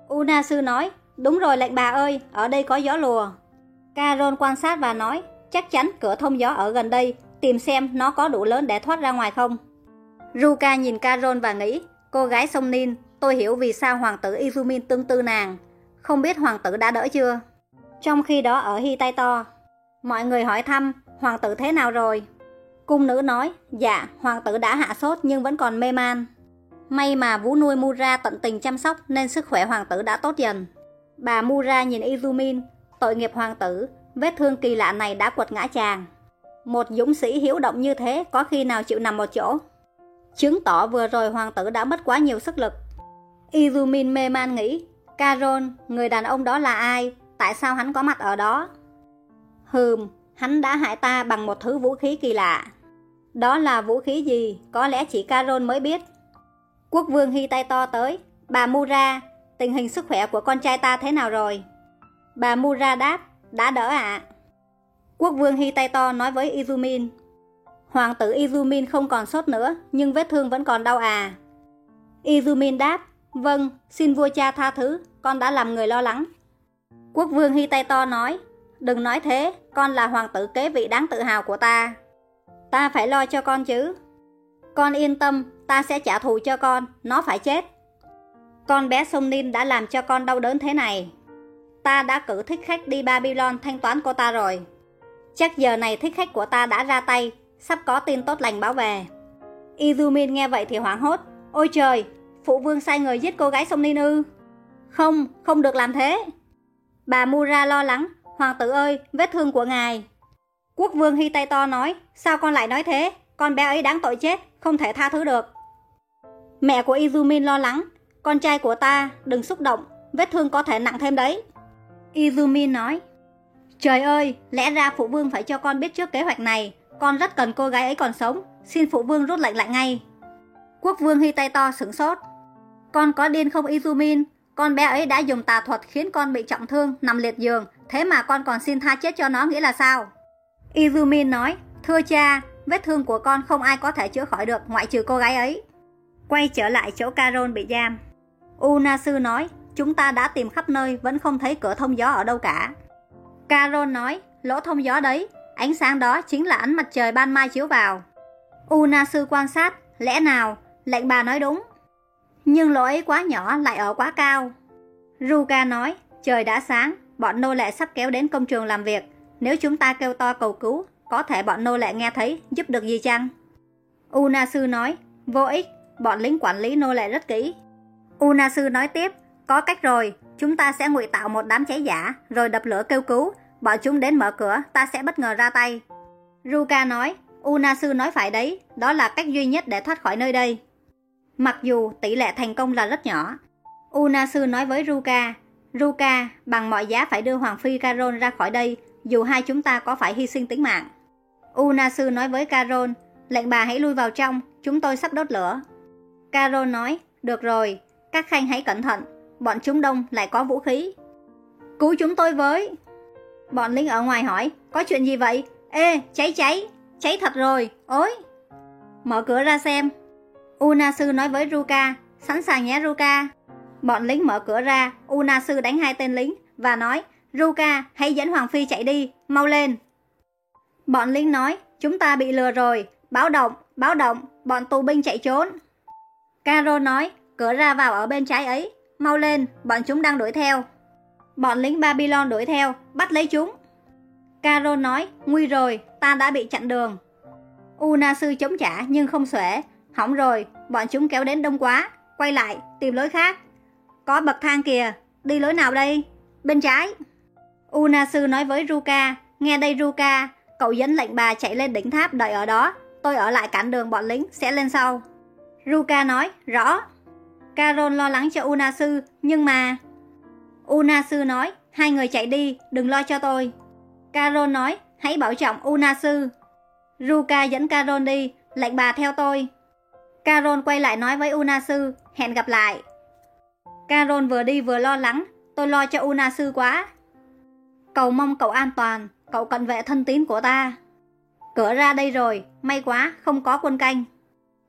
Unasu nói, đúng rồi lệnh bà ơi, ở đây có gió lùa. Carol quan sát và nói, chắc chắn cửa thông gió ở gần đây, tìm xem nó có đủ lớn để thoát ra ngoài không. Ruka nhìn Carol và nghĩ, cô gái sông Nin, tôi hiểu vì sao hoàng tử Izumin tương tư nàng. Không biết hoàng tử đã đỡ chưa? Trong khi đó ở Hitaito, mọi người hỏi thăm, hoàng tử thế nào rồi? Cung nữ nói, dạ, hoàng tử đã hạ sốt nhưng vẫn còn mê man. May mà vũ nuôi Mura tận tình chăm sóc nên sức khỏe hoàng tử đã tốt dần. Bà Mura nhìn Izumin, tội nghiệp hoàng tử, vết thương kỳ lạ này đã quật ngã chàng. Một dũng sĩ hiếu động như thế có khi nào chịu nằm một chỗ. Chứng tỏ vừa rồi hoàng tử đã mất quá nhiều sức lực. Izumin mê man nghĩ, Carol, người đàn ông đó là ai? Tại sao hắn có mặt ở đó? Hừm, hắn đã hại ta bằng một thứ vũ khí kỳ lạ. Đó là vũ khí gì? Có lẽ chỉ Carol mới biết. Quốc vương Hy tay to tới. Bà Mura, tình hình sức khỏe của con trai ta thế nào rồi? Bà Mura đáp, đã đỡ ạ. Quốc vương Hy tay to nói với Izumin. Hoàng tử Izumin không còn sốt nữa, nhưng vết thương vẫn còn đau à. Izumin đáp, vâng, xin vua cha tha thứ, con đã làm người lo lắng. Quốc vương Hy tay to nói, đừng nói thế, con là hoàng tử kế vị đáng tự hào của ta. Ta phải lo cho con chứ. Con yên tâm, ta sẽ trả thù cho con, nó phải chết. Con bé sông Ninh đã làm cho con đau đớn thế này. Ta đã cử thích khách đi Babylon thanh toán cô ta rồi. Chắc giờ này thích khách của ta đã ra tay, sắp có tin tốt lành báo về. Izumin nghe vậy thì hoảng hốt. Ôi trời, phụ vương sai người giết cô gái sông Ninh ư. Không, không được làm thế. Bà Mura lo lắng. Hoàng tử ơi, vết thương của ngài. Quốc vương Hy tay to nói, sao con lại nói thế? Con bé ấy đáng tội chết, không thể tha thứ được. Mẹ của Izumin lo lắng, con trai của ta, đừng xúc động, vết thương có thể nặng thêm đấy. Izumin nói, Trời ơi, lẽ ra phụ vương phải cho con biết trước kế hoạch này, con rất cần cô gái ấy còn sống, xin phụ vương rút lệnh lại ngay. Quốc vương Hy tay to sửng sốt. Con có điên không Izumin? Con bé ấy đã dùng tà thuật khiến con bị trọng thương, nằm liệt giường, thế mà con còn xin tha chết cho nó nghĩa là sao? Izumin nói, thưa cha, vết thương của con không ai có thể chữa khỏi được ngoại trừ cô gái ấy. Quay trở lại chỗ Carol bị giam. Unasu nói, chúng ta đã tìm khắp nơi vẫn không thấy cửa thông gió ở đâu cả. Carol nói, lỗ thông gió đấy, ánh sáng đó chính là ánh mặt trời ban mai chiếu vào. Unasu quan sát, lẽ nào, lệnh bà nói đúng. Nhưng lỗi quá nhỏ lại ở quá cao. Ruka nói, trời đã sáng, bọn nô lệ sắp kéo đến công trường làm việc. Nếu chúng ta kêu to cầu cứu, có thể bọn nô lệ nghe thấy, giúp được gì chăng? Unasu nói, vô ích, bọn lính quản lý nô lệ rất kỹ. Unasu nói tiếp, có cách rồi, chúng ta sẽ ngụy tạo một đám cháy giả, rồi đập lửa kêu cứu, bọn chúng đến mở cửa, ta sẽ bất ngờ ra tay. Ruka nói, Unasu nói phải đấy, đó là cách duy nhất để thoát khỏi nơi đây. Mặc dù tỷ lệ thành công là rất nhỏ, Unasu nói với Ruka, Ruka, bằng mọi giá phải đưa Hoàng Phi Caron ra khỏi đây, dù hai chúng ta có phải hy sinh tính mạng. Unasu nói với Caron, lệnh bà hãy lui vào trong, chúng tôi sắp đốt lửa. Caron nói, được rồi, các khanh hãy cẩn thận, bọn chúng đông lại có vũ khí. Cứu chúng tôi với. Bọn lính ở ngoài hỏi, có chuyện gì vậy? Ê, cháy cháy, cháy thật rồi, ối. Mở cửa ra xem. Unasu nói với Ruka, sẵn sàng nhé Ruka. Bọn lính mở cửa ra, Unasu đánh hai tên lính và nói, Ruka, hãy dẫn Hoàng Phi chạy đi, mau lên. Bọn lính nói, chúng ta bị lừa rồi, báo động, báo động, bọn tù binh chạy trốn. Caro nói, cửa ra vào ở bên trái ấy, mau lên, bọn chúng đang đuổi theo. Bọn lính Babylon đuổi theo, bắt lấy chúng. Caro nói, nguy rồi, ta đã bị chặn đường. Una sư chống trả nhưng không xuể, hỏng rồi, bọn chúng kéo đến đông quá, quay lại, tìm lối khác. Có bậc thang kìa, đi lối nào đây? Bên trái. Unasu nói với Ruka, nghe đây Ruka, cậu dẫn lệnh bà chạy lên đỉnh tháp đợi ở đó, tôi ở lại cản đường bọn lính, sẽ lên sau. Ruka nói, rõ. Carol lo lắng cho Unasu, nhưng mà... Unasu nói, hai người chạy đi, đừng lo cho tôi. Carol nói, hãy bảo trọng Unasu. Ruka dẫn Carol đi, lệnh bà theo tôi. Carol quay lại nói với Unasu, hẹn gặp lại. Carol vừa đi vừa lo lắng, tôi lo cho Unasu quá. Cầu mong cậu an toàn, cậu cận vệ thân tín của ta. Cửa ra đây rồi, may quá, không có quân canh.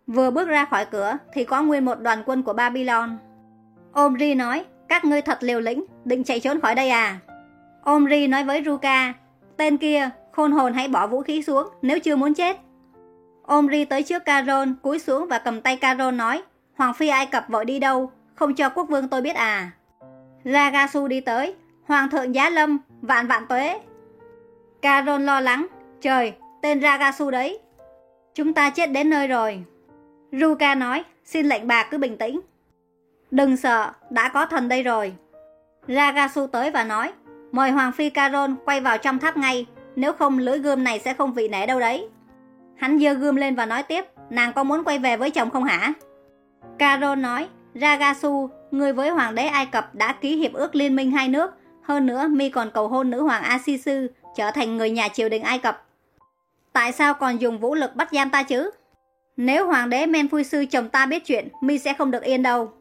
Vừa bước ra khỏi cửa thì có nguyên một đoàn quân của Babylon. Omri nói, các ngươi thật liều lĩnh, định chạy trốn khỏi đây à? Omri nói với Ruka, tên kia, khôn hồn hãy bỏ vũ khí xuống nếu chưa muốn chết. Omri tới trước Caron, cúi xuống và cầm tay Caron nói, Hoàng phi Ai Cập vội đi đâu, không cho quốc vương tôi biết à. Ragasu đi tới, Hoàng thượng giá lâm, vạn vạn tuế. Caron lo lắng, trời, tên Ragasu đấy. Chúng ta chết đến nơi rồi. Ruka nói, xin lệnh bà cứ bình tĩnh. Đừng sợ, đã có thần đây rồi. Ragasu tới và nói, mời Hoàng Phi Caron quay vào trong tháp ngay, nếu không lưỡi gươm này sẽ không vị nể đâu đấy. Hắn dơ gươm lên và nói tiếp, nàng có muốn quay về với chồng không hả? Caro nói, Ragasu, người với hoàng đế Ai Cập đã ký hiệp ước liên minh hai nước, hơn nữa mi còn cầu hôn nữ hoàng Asisu trở thành người nhà triều đình Ai Cập. Tại sao còn dùng vũ lực bắt giam ta chứ? Nếu hoàng đế Menfuisu sư chồng ta biết chuyện, mi sẽ không được yên đâu.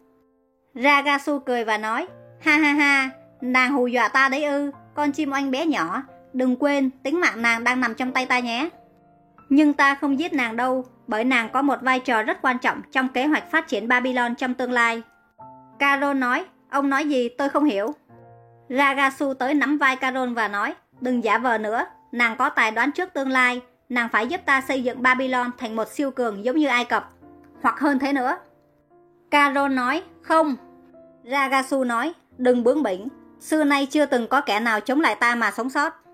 Ragasu cười và nói, ha ha ha, nàng hù dọa ta đấy ư, con chim oanh bé nhỏ, đừng quên tính mạng nàng đang nằm trong tay ta nhé. Nhưng ta không giết nàng đâu, bởi nàng có một vai trò rất quan trọng trong kế hoạch phát triển Babylon trong tương lai. Caron nói, ông nói gì tôi không hiểu. Ragasu tới nắm vai Caron và nói, đừng giả vờ nữa, nàng có tài đoán trước tương lai, nàng phải giúp ta xây dựng Babylon thành một siêu cường giống như Ai Cập, hoặc hơn thế nữa. Caron nói, không. Ragasu nói, đừng bướng bỉnh, xưa nay chưa từng có kẻ nào chống lại ta mà sống sót.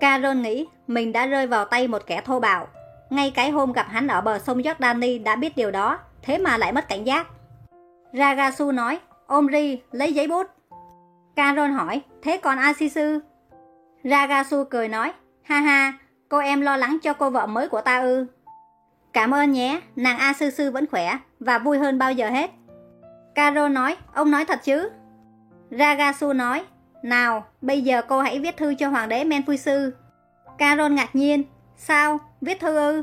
Carol nghĩ mình đã rơi vào tay một kẻ thô bạo. Ngay cái hôm gặp hắn ở bờ sông Jordani đã biết điều đó, thế mà lại mất cảnh giác. Ragasu nói, Omri, lấy giấy bút. Carol hỏi, thế còn Asisu? Ragasu cười nói, ha ha, Cô em lo lắng cho cô vợ mới của ta ư Cảm ơn nhé Nàng Asisu vẫn khỏe Và vui hơn bao giờ hết Caro nói Ông nói thật chứ Ragasu nói nào bây giờ cô hãy viết thư cho hoàng đế Menphui Sư Caron ngạc nhiên. Sao? Viết thư ư?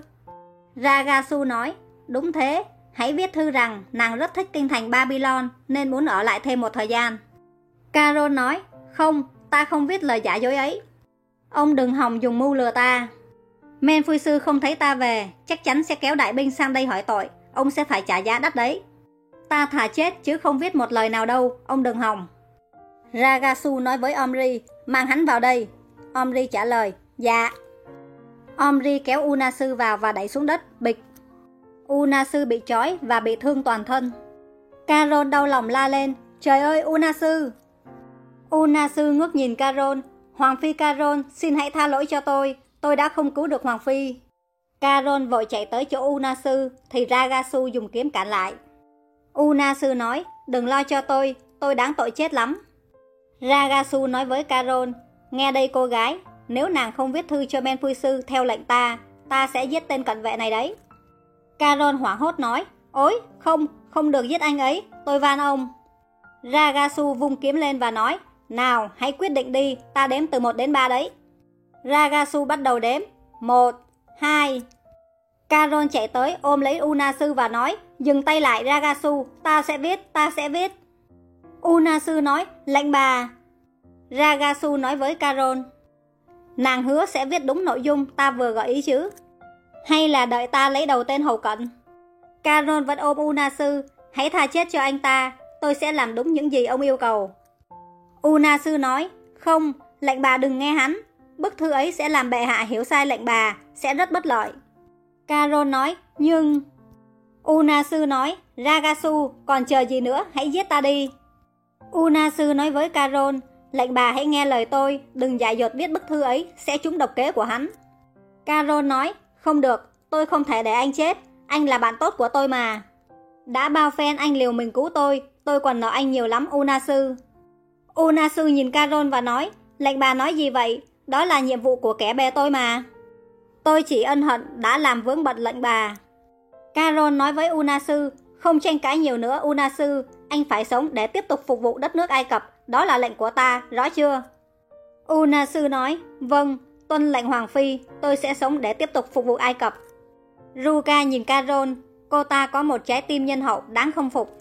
Ragasu nói. Đúng thế. Hãy viết thư rằng nàng rất thích kinh thành Babylon Nên muốn ở lại thêm một thời gian. Caron nói. Không ta không viết lời giả dối ấy. Ông đừng hòng dùng mưu lừa ta. Men sư không thấy ta về, chắc chắn sẽ kéo đại binh sang đây hỏi tội. Ông sẽ phải trả giá đắt đấy. Ta thà chết chứ không viết một lời nào đâu, ông đừng hòng. Ragasu nói với Omri, mang hắn vào đây. Omri trả lời, dạ. Omri kéo Unasu vào và đẩy xuống đất, bịch. Unasu bị trói và bị thương toàn thân. Carol đau lòng la lên, trời ơi Unasu! Unasu ngước nhìn Carol, Hoàng Phi Carol, xin hãy tha lỗi cho tôi, tôi đã không cứu được Hoàng Phi. Carol vội chạy tới chỗ Unasu, thì Ragasu dùng kiếm cản lại. Unasu nói, đừng lo cho tôi, tôi đáng tội chết lắm. Ragasu nói với Carol, nghe đây cô gái, nếu nàng không viết thư cho Men Phui Sư theo lệnh ta, ta sẽ giết tên cận vệ này đấy. Carol hoảng hốt nói, ôi, không, không được giết anh ấy, tôi van ông. Ragasu vung kiếm lên và nói, nào, hãy quyết định đi, ta đếm từ 1 đến 3 đấy. Ragasu bắt đầu đếm, 1, 2. Carol chạy tới ôm lấy Unasu và nói, dừng tay lại Ragasu, ta sẽ viết, ta sẽ viết. Unasu nói, lệnh bà. Ragasu nói với Carol, nàng hứa sẽ viết đúng nội dung ta vừa gợi ý chứ. Hay là đợi ta lấy đầu tên hầu cận? Carol vẫn ôm Unasu, hãy tha chết cho anh ta, tôi sẽ làm đúng những gì ông yêu cầu. Unasu nói, không, lệnh bà đừng nghe hắn, bức thư ấy sẽ làm bệ hạ hiểu sai lệnh bà, sẽ rất bất lợi. Carol nói, nhưng... Unasu nói, Ragasu, còn chờ gì nữa, hãy giết ta đi. Unasu nói với Carol, lệnh bà hãy nghe lời tôi, đừng dại dột viết bức thư ấy, sẽ trúng độc kế của hắn. Carol nói, không được, tôi không thể để anh chết, anh là bạn tốt của tôi mà. Đã bao phen anh liều mình cứu tôi, tôi còn nợ anh nhiều lắm Unasu. Unasu nhìn Carol và nói, lệnh bà nói gì vậy, đó là nhiệm vụ của kẻ bè tôi mà. Tôi chỉ ân hận đã làm vướng bận lệnh bà. Carol nói với Unasu, không tranh cãi nhiều nữa Unasu, anh phải sống để tiếp tục phục vụ đất nước Ai Cập, đó là lệnh của ta, rõ chưa? Unasu nói, vâng, tuân lệnh Hoàng Phi, tôi sẽ sống để tiếp tục phục vụ Ai Cập. Ruka nhìn Carol, cô ta có một trái tim nhân hậu đáng không phục.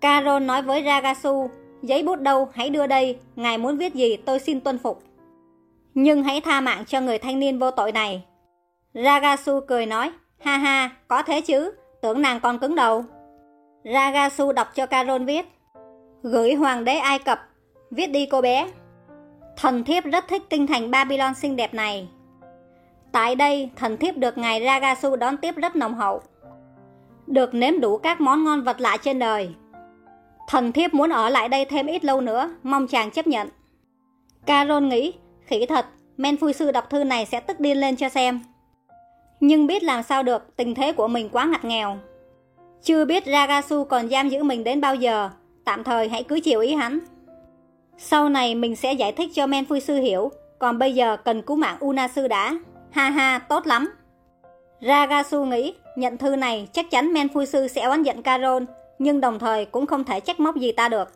Carol nói với Ragasu, giấy bút đâu, hãy đưa đây, ngài muốn viết gì tôi xin tuân phục. Nhưng hãy tha mạng cho người thanh niên vô tội này. Ragasu cười nói, ha ha, có thế chứ, tưởng nàng còn cứng đầu. Ragasu đọc cho Carol viết, gửi hoàng đế Ai Cập, viết đi cô bé. Thần thiếp rất thích kinh thành Babylon xinh đẹp này. Tại đây, thần thiếp được ngài Ragasu đón tiếp rất nồng hậu. Được nếm đủ các món ngon vật lạ trên đời. Thần thiếp muốn ở lại đây thêm ít lâu nữa, mong chàng chấp nhận. Carol nghĩ, khỉ thật, men phui sư đọc thư này sẽ tức điên lên cho xem. Nhưng biết làm sao được, tình thế của mình quá ngặt nghèo. Chưa biết Ragasu còn giam giữ mình đến bao giờ, tạm thời hãy cứ chịu ý hắn. Sau này mình sẽ giải thích cho men Phu sư hiểu, còn bây giờ cần cứu mạng Unasu đã. Ha ha, tốt lắm. Ragasu nghĩ, nhận thư này chắc chắn men Phu sư sẽ oán giận Carol, nhưng đồng thời cũng không thể trách móc gì ta được.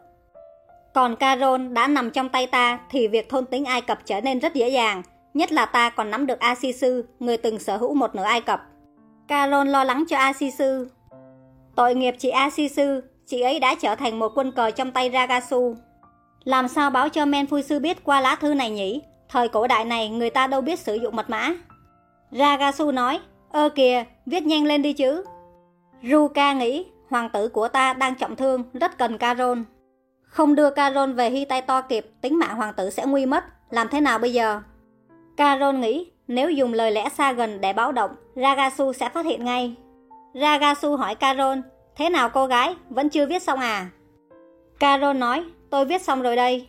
Còn Carol đã nằm trong tay ta thì việc thôn tính Ai Cập trở nên rất dễ dàng, nhất là ta còn nắm được Asisu, người từng sở hữu một nửa Ai Cập. Carol lo lắng cho Asisu. Tội nghiệp chị Asisu, chị ấy đã trở thành một quân cờ trong tay Ragasu. Làm sao báo cho Men Phui Sư biết qua lá thư này nhỉ? Thời cổ đại này người ta đâu biết sử dụng mật mã. Ragasu nói, ơ kìa, viết nhanh lên đi chứ. Ruka nghĩ, hoàng tử của ta đang trọng thương, rất cần Carol. Không đưa Carol về hy tay to kịp, tính mạng hoàng tử sẽ nguy mất. Làm thế nào bây giờ? Carol nghĩ, nếu dùng lời lẽ xa gần để báo động, Ragasu sẽ phát hiện ngay. Ragasu hỏi Carol, thế nào cô gái, vẫn chưa viết xong à? Carol nói, tôi viết xong rồi đây.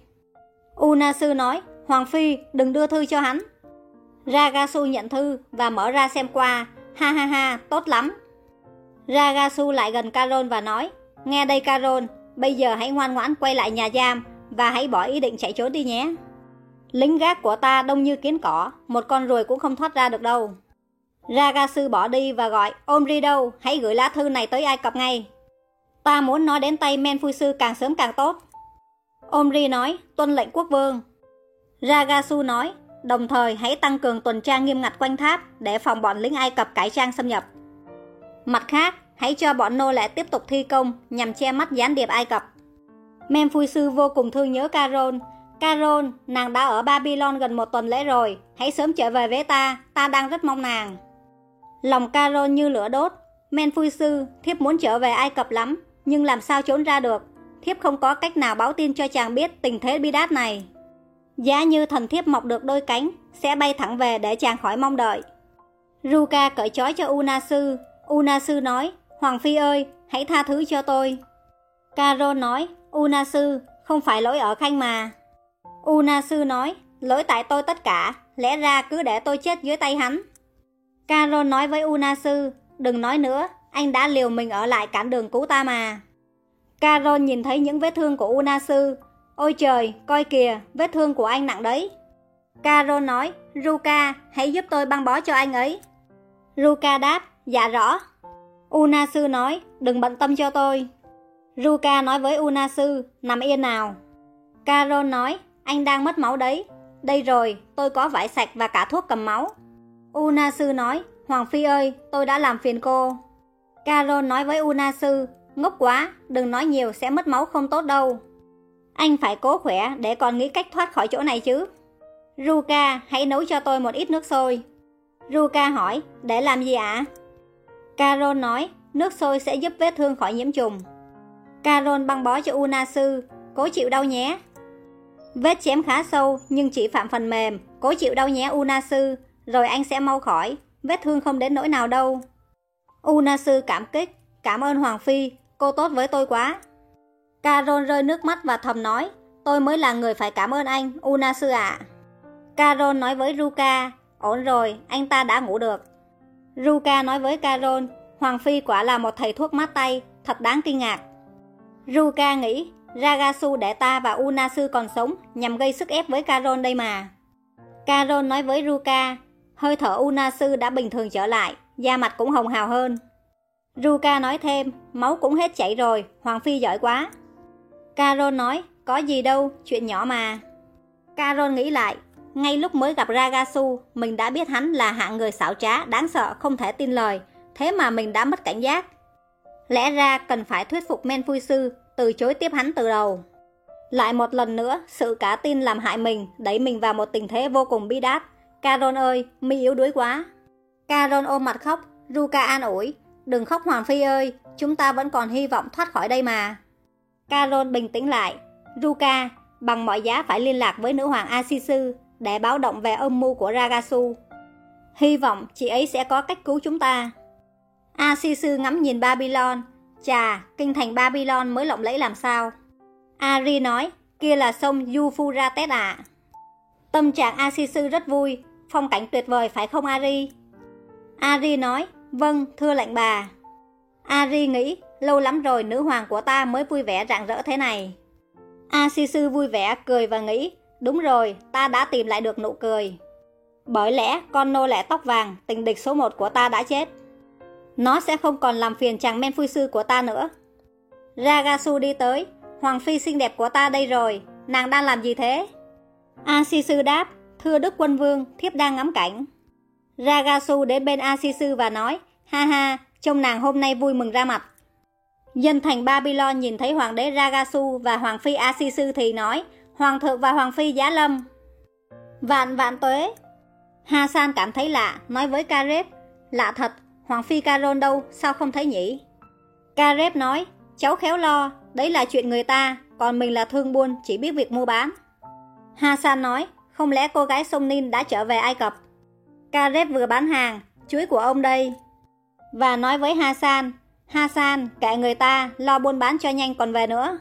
Unasu nói, Hoàng Phi, đừng đưa thư cho hắn. Ragasu nhận thư và mở ra xem qua, ha ha ha, tốt lắm. Ragasu lại gần Carol và nói, nghe đây Carol, Bây giờ hãy ngoan ngoãn quay lại nhà giam và hãy bỏ ý định chạy trốn đi nhé. Lính gác của ta đông như kiến cỏ, một con ruồi cũng không thoát ra được đâu. Ragasu bỏ đi và gọi, Omri đâu, hãy gửi lá thư này tới Ai Cập ngay. Ta muốn nó đến tay Menfusu Sư càng sớm càng tốt. Omri nói, tuân lệnh quốc vương. Ragasu nói, đồng thời hãy tăng cường tuần tra nghiêm ngặt quanh tháp để phòng bọn lính Ai Cập cải trang xâm nhập. Mặt khác, Hãy cho bọn nô lệ tiếp tục thi công nhằm che mắt gián điệp Ai Cập. Menfusu sư vô cùng thương nhớ Carol. Carol, nàng đã ở Babylon gần một tuần lễ rồi. Hãy sớm trở về với ta, ta đang rất mong nàng. Lòng Caro như lửa đốt. Men phui sư, thiếp muốn trở về Ai Cập lắm, nhưng làm sao trốn ra được. thiếp không có cách nào báo tin cho chàng biết tình thế bi đát này. Giá như thần thiếp mọc được đôi cánh, sẽ bay thẳng về để chàng khỏi mong đợi. Ruka cởi trói cho Unasu. Unasu nói, Hoàng Phi ơi, hãy tha thứ cho tôi. Caro nói, Unasu, không phải lỗi ở Khanh mà. Unasu nói, lỗi tại tôi tất cả, lẽ ra cứ để tôi chết dưới tay hắn. Carol nói với Unasu, đừng nói nữa, anh đã liều mình ở lại cản đường cứu ta mà. Carol nhìn thấy những vết thương của Unasu. Ôi trời, coi kìa, vết thương của anh nặng đấy. Carol nói, Ruka, hãy giúp tôi băng bó cho anh ấy. Ruka đáp, dạ rõ. Unasu nói, đừng bận tâm cho tôi. Ruka nói với Unasu, nằm yên nào. Carol nói, anh đang mất máu đấy. Đây rồi, tôi có vải sạch và cả thuốc cầm máu. Unasu nói, Hoàng Phi ơi, tôi đã làm phiền cô. Carol nói với Unasu, ngốc quá, đừng nói nhiều sẽ mất máu không tốt đâu. Anh phải cố khỏe để còn nghĩ cách thoát khỏi chỗ này chứ. Ruka, hãy nấu cho tôi một ít nước sôi. Ruka hỏi, để làm gì ạ? À? Carol nói, nước sôi sẽ giúp vết thương khỏi nhiễm trùng. Carol băng bó cho Unasu, cố chịu đau nhé. Vết chém khá sâu nhưng chỉ phạm phần mềm, cố chịu đau nhé Unasu, rồi anh sẽ mau khỏi, vết thương không đến nỗi nào đâu. Unasu cảm kích, cảm ơn Hoàng Phi, cô tốt với tôi quá. Carol rơi nước mắt và thầm nói, tôi mới là người phải cảm ơn anh, Unasu ạ. À. Carol nói với Ruka, ổn rồi, anh ta đã ngủ được. Ruka nói với Carol, Hoàng Phi quả là một thầy thuốc mát tay, thật đáng kinh ngạc. Ruka nghĩ, Ragasu để ta và Unasu còn sống nhằm gây sức ép với Carol đây mà. Carol nói với Ruka, hơi thở Unasu đã bình thường trở lại, da mặt cũng hồng hào hơn. Ruka nói thêm, máu cũng hết chảy rồi, Hoàng Phi giỏi quá. Carol nói, có gì đâu, chuyện nhỏ mà. Carol nghĩ lại, ngay lúc mới gặp Ragasu, mình đã biết hắn là hạng người xảo trá, đáng sợ, không thể tin lời, thế mà mình đã mất cảnh giác. Lẽ ra cần phải thuyết phục Men Phui Sư, từ chối tiếp hắn từ đầu. Lại một lần nữa, sự cá tin làm hại mình, đẩy mình vào một tình thế vô cùng bi đát. Carol ơi, mi yếu đuối quá. Carol ôm mặt khóc, Ruka an ủi, đừng khóc Hoàng Phi ơi, chúng ta vẫn còn hy vọng thoát khỏi đây mà. Carol bình tĩnh lại, Ruka, bằng mọi giá phải liên lạc với nữ hoàng Asisu để báo động về âm mưu của Ragasu. Hy vọng chị ấy sẽ có cách cứu chúng ta. Asisu ngắm nhìn Babylon, chà, kinh thành Babylon mới lộng lẫy làm sao. Ari nói, kia là sông Euphrates ạ. À. Tâm trạng Asisu rất vui, phong cảnh tuyệt vời phải không Ari? Ari nói, vâng, thưa lệnh bà. Ari nghĩ, lâu lắm rồi nữ hoàng của ta mới vui vẻ rạng rỡ thế này. Asisu vui vẻ, cười và nghĩ, đúng rồi, ta đã tìm lại được nụ cười. Bởi lẽ con nô lệ tóc vàng, tình địch số một của ta đã chết. Nó sẽ không còn làm phiền chàng men phui sư của ta nữa. Ragasu đi tới, hoàng phi xinh đẹp của ta đây rồi, nàng đang làm gì thế? Asisu đáp, thưa đức quân vương, thiếp đang ngắm cảnh. Ragasu đến bên Asisu và nói, ha ha, trông nàng hôm nay vui mừng ra mặt. Dân thành Babylon nhìn thấy hoàng đế Ragasu và hoàng phi Asisu thì nói, hoàng thượng và hoàng phi giá lâm. Vạn vạn tuế. Hasan cảm thấy lạ, nói với Kareb, lạ thật, hoàng phi Caron đâu, sao không thấy nhỉ? Kareb nói, cháu khéo lo, đấy là chuyện người ta, còn mình là thương buôn, chỉ biết việc mua bán. Hassan nói, không lẽ cô gái sông Nin đã trở về Ai Cập? Karev vừa bán hàng, chuối của ông đây. Và nói với Hassan, Hassan, kệ người ta, lo buôn bán cho nhanh còn về nữa.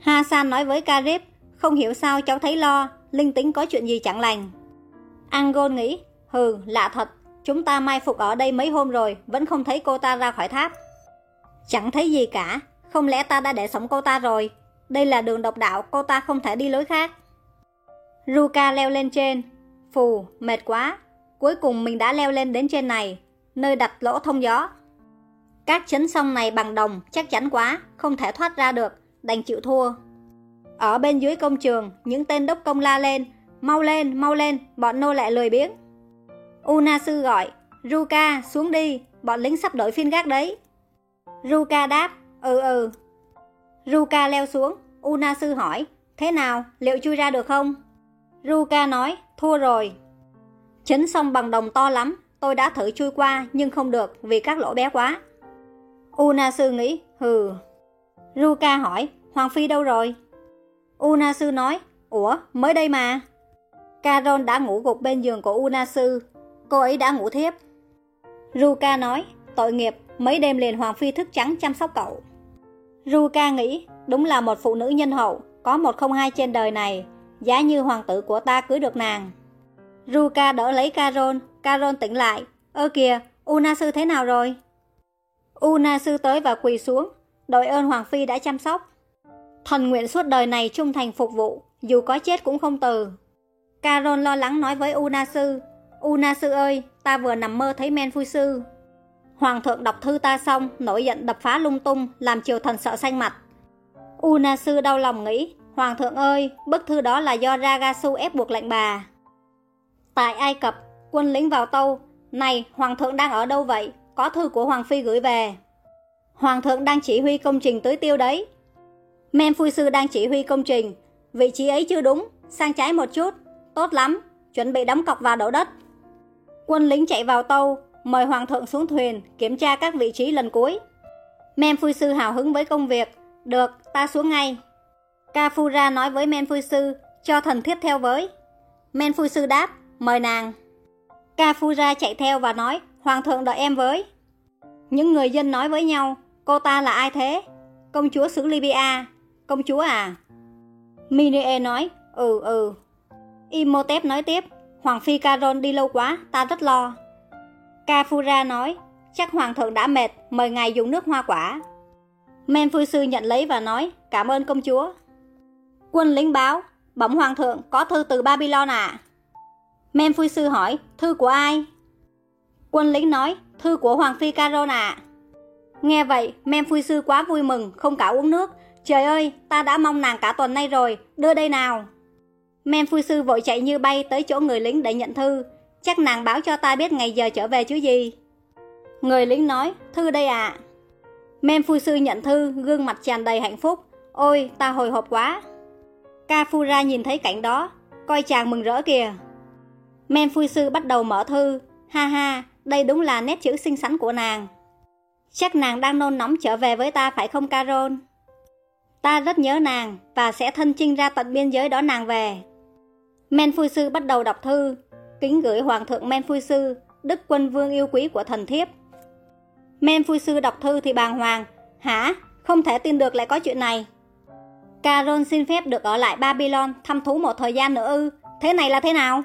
Hassan nói với Karev, không hiểu sao cháu thấy lo, linh tính có chuyện gì chẳng lành. Angol nghĩ, hừ, lạ thật, chúng ta mai phục ở đây mấy hôm rồi, vẫn không thấy cô ta ra khỏi tháp. Chẳng thấy gì cả, không lẽ ta đã để sống cô ta rồi? Đây là đường độc đạo, cô ta không thể đi lối khác. Ruka leo lên trên. Phù, mệt quá. Cuối cùng mình đã leo lên đến trên này, nơi đặt lỗ thông gió. Các chấn sông này bằng đồng, chắc chắn quá, không thể thoát ra được, đành chịu thua. Ở bên dưới công trường, những tên đốc công la lên, mau lên, mau lên, bọn nô lệ lười biếng. Unasu gọi, Ruka, xuống đi, bọn lính sắp đổi phiên gác đấy. Ruka đáp, ừ ừ. Ruka leo xuống, Unasu hỏi, thế nào, liệu chui ra được không? Ruka nói, thua rồi. Chấn sông bằng đồng to lắm, tôi đã thử chui qua nhưng không được vì các lỗ bé quá. Unasu nghĩ, hừ. Ruka hỏi, Hoàng Phi đâu rồi? Unasu nói, Ủa, mới đây mà. Caron đã ngủ gục bên giường của Unasu. Cô ấy đã ngủ thiếp. Ruka nói, tội nghiệp, mấy đêm liền Hoàng Phi thức trắng chăm sóc cậu. Ruka nghĩ, đúng là một phụ nữ nhân hậu, có một không hai trên đời này, giá như hoàng tử của ta cưới được nàng. Ruka đỡ lấy Caron, Caron tỉnh lại. Ơ kìa, Unasu thế nào rồi? Unasu tới và quỳ xuống, đội ơn Hoàng Phi đã chăm sóc. Thần nguyện suốt đời này trung thành phục vụ, dù có chết cũng không từ. Caron lo lắng nói với Unasu, Unasu ơi, ta vừa nằm mơ thấy men phu sư. Hoàng thượng đọc thư ta xong, nổi giận đập phá lung tung, làm triều thần sợ xanh mặt. Unasu đau lòng nghĩ, Hoàng thượng ơi, bức thư đó là do Ragasu ép buộc lệnh bà. Tại Ai Cập, quân lính vào tâu, này, Hoàng thượng đang ở đâu vậy? Có thư của Hoàng Phi gửi về. Hoàng thượng đang chỉ huy công trình tưới tiêu đấy. Mem Phu Sư đang chỉ huy công trình, vị trí ấy chưa đúng, sang trái một chút, tốt lắm, chuẩn bị đóng cọc vào đổ đất. Quân lính chạy vào tâu, mời Hoàng thượng xuống thuyền, kiểm tra các vị trí lần cuối. Mem Phu Sư hào hứng với công việc, được, ta xuống ngay. Kafura nói với Men Sư, cho thần thiếp theo với. Men Sư đáp, mời nàng. Kafura chạy theo và nói, Hoàng thượng đợi em với. Những người dân nói với nhau, cô ta là ai thế? Công chúa xứ Libya. Công chúa à? Minie nói, ừ ừ. Imhotep nói tiếp, Hoàng phi Caron đi lâu quá, ta rất lo. Kafura nói, chắc hoàng thượng đã mệt, mời ngài dùng nước hoa quả. Men Phu Sư nhận lấy và nói, cảm ơn công chúa. Quân lính báo, bẩm hoàng thượng, có thư từ Babylon à? Men Sư hỏi, thư của ai? Quân lính nói, thư của Hoàng Phi Caron à? Nghe vậy, Men Sư quá vui mừng, không cả uống nước. Trời ơi, ta đã mong nàng cả tuần nay rồi, đưa đây nào. Men Sư vội chạy như bay tới chỗ người lính để nhận thư. Chắc nàng báo cho ta biết ngày giờ trở về chứ gì. Người lính nói, thư đây à. Men Sư nhận thư, gương mặt tràn đầy hạnh phúc. Ôi, ta hồi hộp quá. Kafura nhìn thấy cảnh đó, coi chàng mừng rỡ kìa. Men Phu Sư bắt đầu mở thư. Ha ha, đây đúng là nét chữ xinh xắn của nàng. Chắc nàng đang nôn nóng trở về với ta phải không Carol? Ta rất nhớ nàng và sẽ thân chinh ra tận biên giới đó nàng về. Men Phu Sư bắt đầu đọc thư, kính gửi Hoàng thượng Men Phu Sư, đức quân vương yêu quý của thần thiếp. Men Phu Sư đọc thư thì bàng hoàng, hả? Không thể tin được lại có chuyện này. Carol xin phép được ở lại Babylon thăm thú một thời gian nữa ư, thế này là thế nào?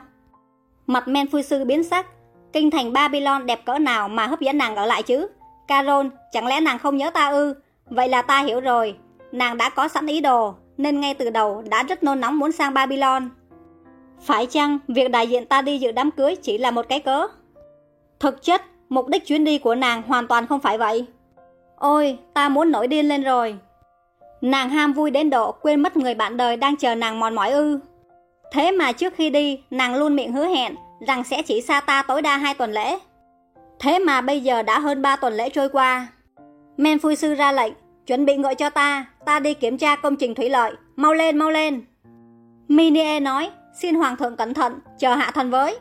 Mặt Men Phu Sư biến sắc, kinh thành Babylon đẹp cỡ nào mà hấp dẫn nàng ở lại chứ? Carol, chẳng lẽ nàng không nhớ ta ư? Vậy là ta hiểu rồi, nàng đã có sẵn ý đồ, nên ngay từ đầu đã rất nôn nóng muốn sang Babylon. Phải chăng việc đại diện ta đi dự đám cưới chỉ là một cái cớ? Thực chất, mục đích chuyến đi của nàng hoàn toàn không phải vậy. Ôi, ta muốn nổi điên lên rồi. Nàng ham vui đến độ quên mất người bạn đời đang chờ nàng mòn mỏi ư. Thế mà trước khi đi, nàng luôn miệng hứa hẹn rằng sẽ chỉ xa ta tối đa hai tuần lễ. Thế mà bây giờ đã hơn 3 tuần lễ trôi qua. Men Phui Sư ra lệnh, chuẩn bị ngựa cho ta, ta đi kiểm tra công trình thủy lợi, mau lên, mau lên. Minie nói, xin Hoàng thượng cẩn thận, chờ hạ thần với.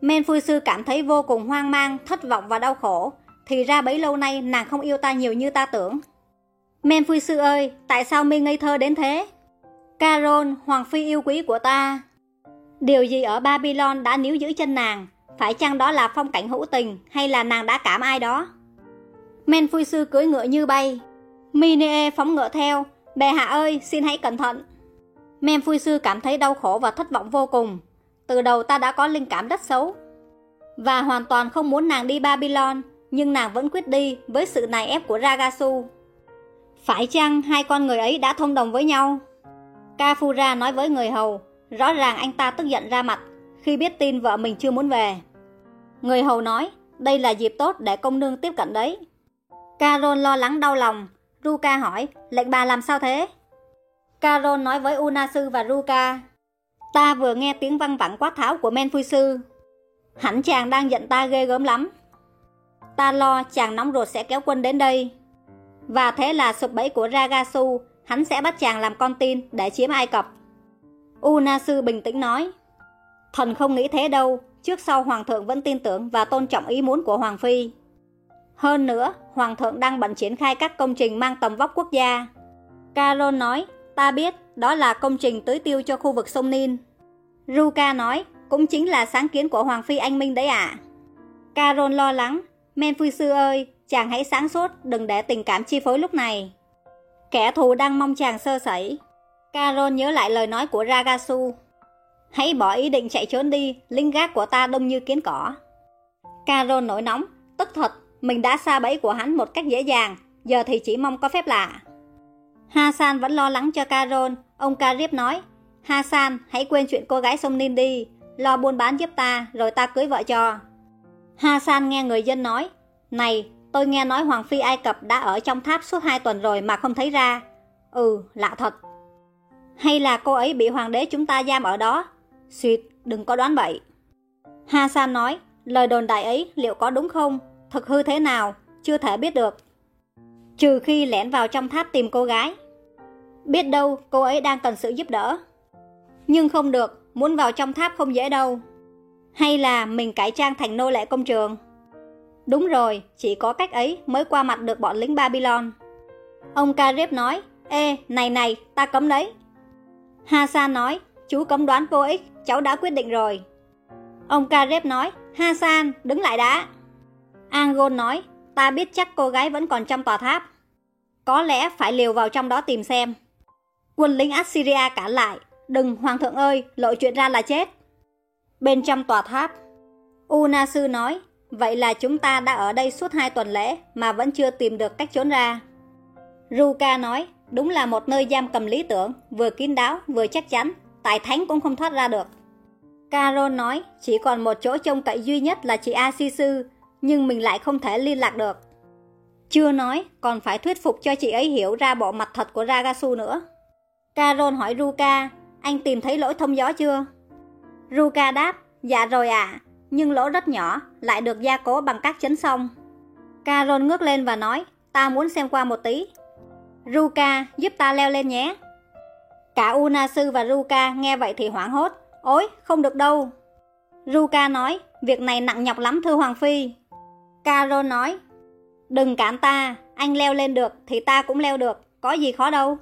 Men Phui Sư cảm thấy vô cùng hoang mang, thất vọng và đau khổ, thì ra bấy lâu nay nàng không yêu ta nhiều như ta tưởng. Men Phui Sư ơi, tại sao mi ngây thơ đến thế? Carol, Hoàng Phi yêu quý của ta. Điều gì ở Babylon đã níu giữ chân nàng, phải chăng đó là phong cảnh hữu tình hay là nàng đã cảm ai đó? Men Phui Sư cưỡi ngựa như bay. Minie phóng ngựa theo. Bệ hạ ơi, xin hãy cẩn thận. Men Phui Sư cảm thấy đau khổ và thất vọng vô cùng. Từ đầu ta đã có linh cảm rất xấu. Và hoàn toàn không muốn nàng đi Babylon, nhưng nàng vẫn quyết đi với sự nài ép của Ragasu. Phải chăng hai con người ấy đã thông đồng với nhau? Kafura nói với người hầu, rõ ràng anh ta tức giận ra mặt khi biết tin vợ mình chưa muốn về. Người hầu nói, đây là dịp tốt để công nương tiếp cận đấy. Carol lo lắng đau lòng, Ruka hỏi, lệnh bà làm sao thế? Carol nói với Unasu và Ruka, ta vừa nghe tiếng văng vẳng quát tháo của Men Sư. Hẳn chàng đang giận ta ghê gớm lắm. Ta lo chàng nóng ruột sẽ kéo quân đến đây. Và thế là sụp bẫy của Ragasu, hắn sẽ bắt chàng làm con tin để chiếm Ai Cập. Unasu bình tĩnh nói, Thần không nghĩ thế đâu, trước sau Hoàng thượng vẫn tin tưởng và tôn trọng ý muốn của Hoàng Phi. Hơn nữa, Hoàng thượng đang bận triển khai các công trình mang tầm vóc quốc gia. Carol nói, ta biết, đó là công trình tưới tiêu cho khu vực sông Nin. Ruka nói, cũng chính là sáng kiến của Hoàng Phi Anh Minh đấy ạ. À. Carol lo lắng, Men ơi, chàng hãy sáng suốt, đừng để tình cảm chi phối lúc này. Kẻ thù đang mong chàng sơ sẩy. Carol nhớ lại lời nói của Ragasu. Hãy bỏ ý định chạy trốn đi, linh gác của ta đông như kiến cỏ. Carol nổi nóng, tức thật, mình đã xa bẫy của hắn một cách dễ dàng, giờ thì chỉ mong có phép lạ. Hasan vẫn lo lắng cho Carol, ông Karib nói, Hasan, hãy quên chuyện cô gái sông Nin đi, lo buôn bán giúp ta, rồi ta cưới vợ cho. Hasan nghe người dân nói, này, tôi nghe nói Hoàng Phi Ai Cập đã ở trong tháp suốt hai tuần rồi mà không thấy ra. Ừ, lạ thật. Hay là cô ấy bị hoàng đế chúng ta giam ở đó? Xuyệt, đừng có đoán bậy. Hasan nói, lời đồn đại ấy liệu có đúng không? Thực hư thế nào? Chưa thể biết được. Trừ khi lẻn vào trong tháp tìm cô gái. Biết đâu cô ấy đang cần sự giúp đỡ. Nhưng không được, muốn vào trong tháp không dễ đâu. Hay là mình cải trang thành nô lệ công trường? Đúng rồi, chỉ có cách ấy mới qua mặt được bọn lính Babylon. Ông Karib nói, Ê, này này, ta cấm đấy. Hasan nói, chú cấm đoán vô ích, cháu đã quyết định rồi. Ông Kareb nói, Hasan, đứng lại đã. Angon nói, ta biết chắc cô gái vẫn còn trong tòa tháp. Có lẽ phải liều vào trong đó tìm xem. Quân lính Assyria cả lại, đừng hoàng thượng ơi, lộ chuyện ra là chết. Bên trong tòa tháp, Unasu nói, vậy là chúng ta đã ở đây suốt hai tuần lễ mà vẫn chưa tìm được cách trốn ra. Ruka nói, đúng là một nơi giam cầm lý tưởng, vừa kín đáo, vừa chắc chắn, tại thánh cũng không thoát ra được. Carol nói, chỉ còn một chỗ trông cậy duy nhất là chị Asisu, nhưng mình lại không thể liên lạc được. Chưa nói, còn phải thuyết phục cho chị ấy hiểu ra bộ mặt thật của Ragasu nữa. Carol hỏi Ruka, anh tìm thấy lỗi thông gió chưa? Ruka đáp, dạ rồi ạ, à, nhưng lỗ rất nhỏ, lại được gia cố bằng các chấn sông. Carol ngước lên và nói, ta muốn xem qua một tí. Ruka, giúp ta leo lên nhé. Cả Unasu và Ruka nghe vậy thì hoảng hốt. Ôi, không được đâu. Ruka nói, việc này nặng nhọc lắm thưa Hoàng Phi. Carol nói, đừng cản ta, anh leo lên được thì ta cũng leo được, có gì khó đâu.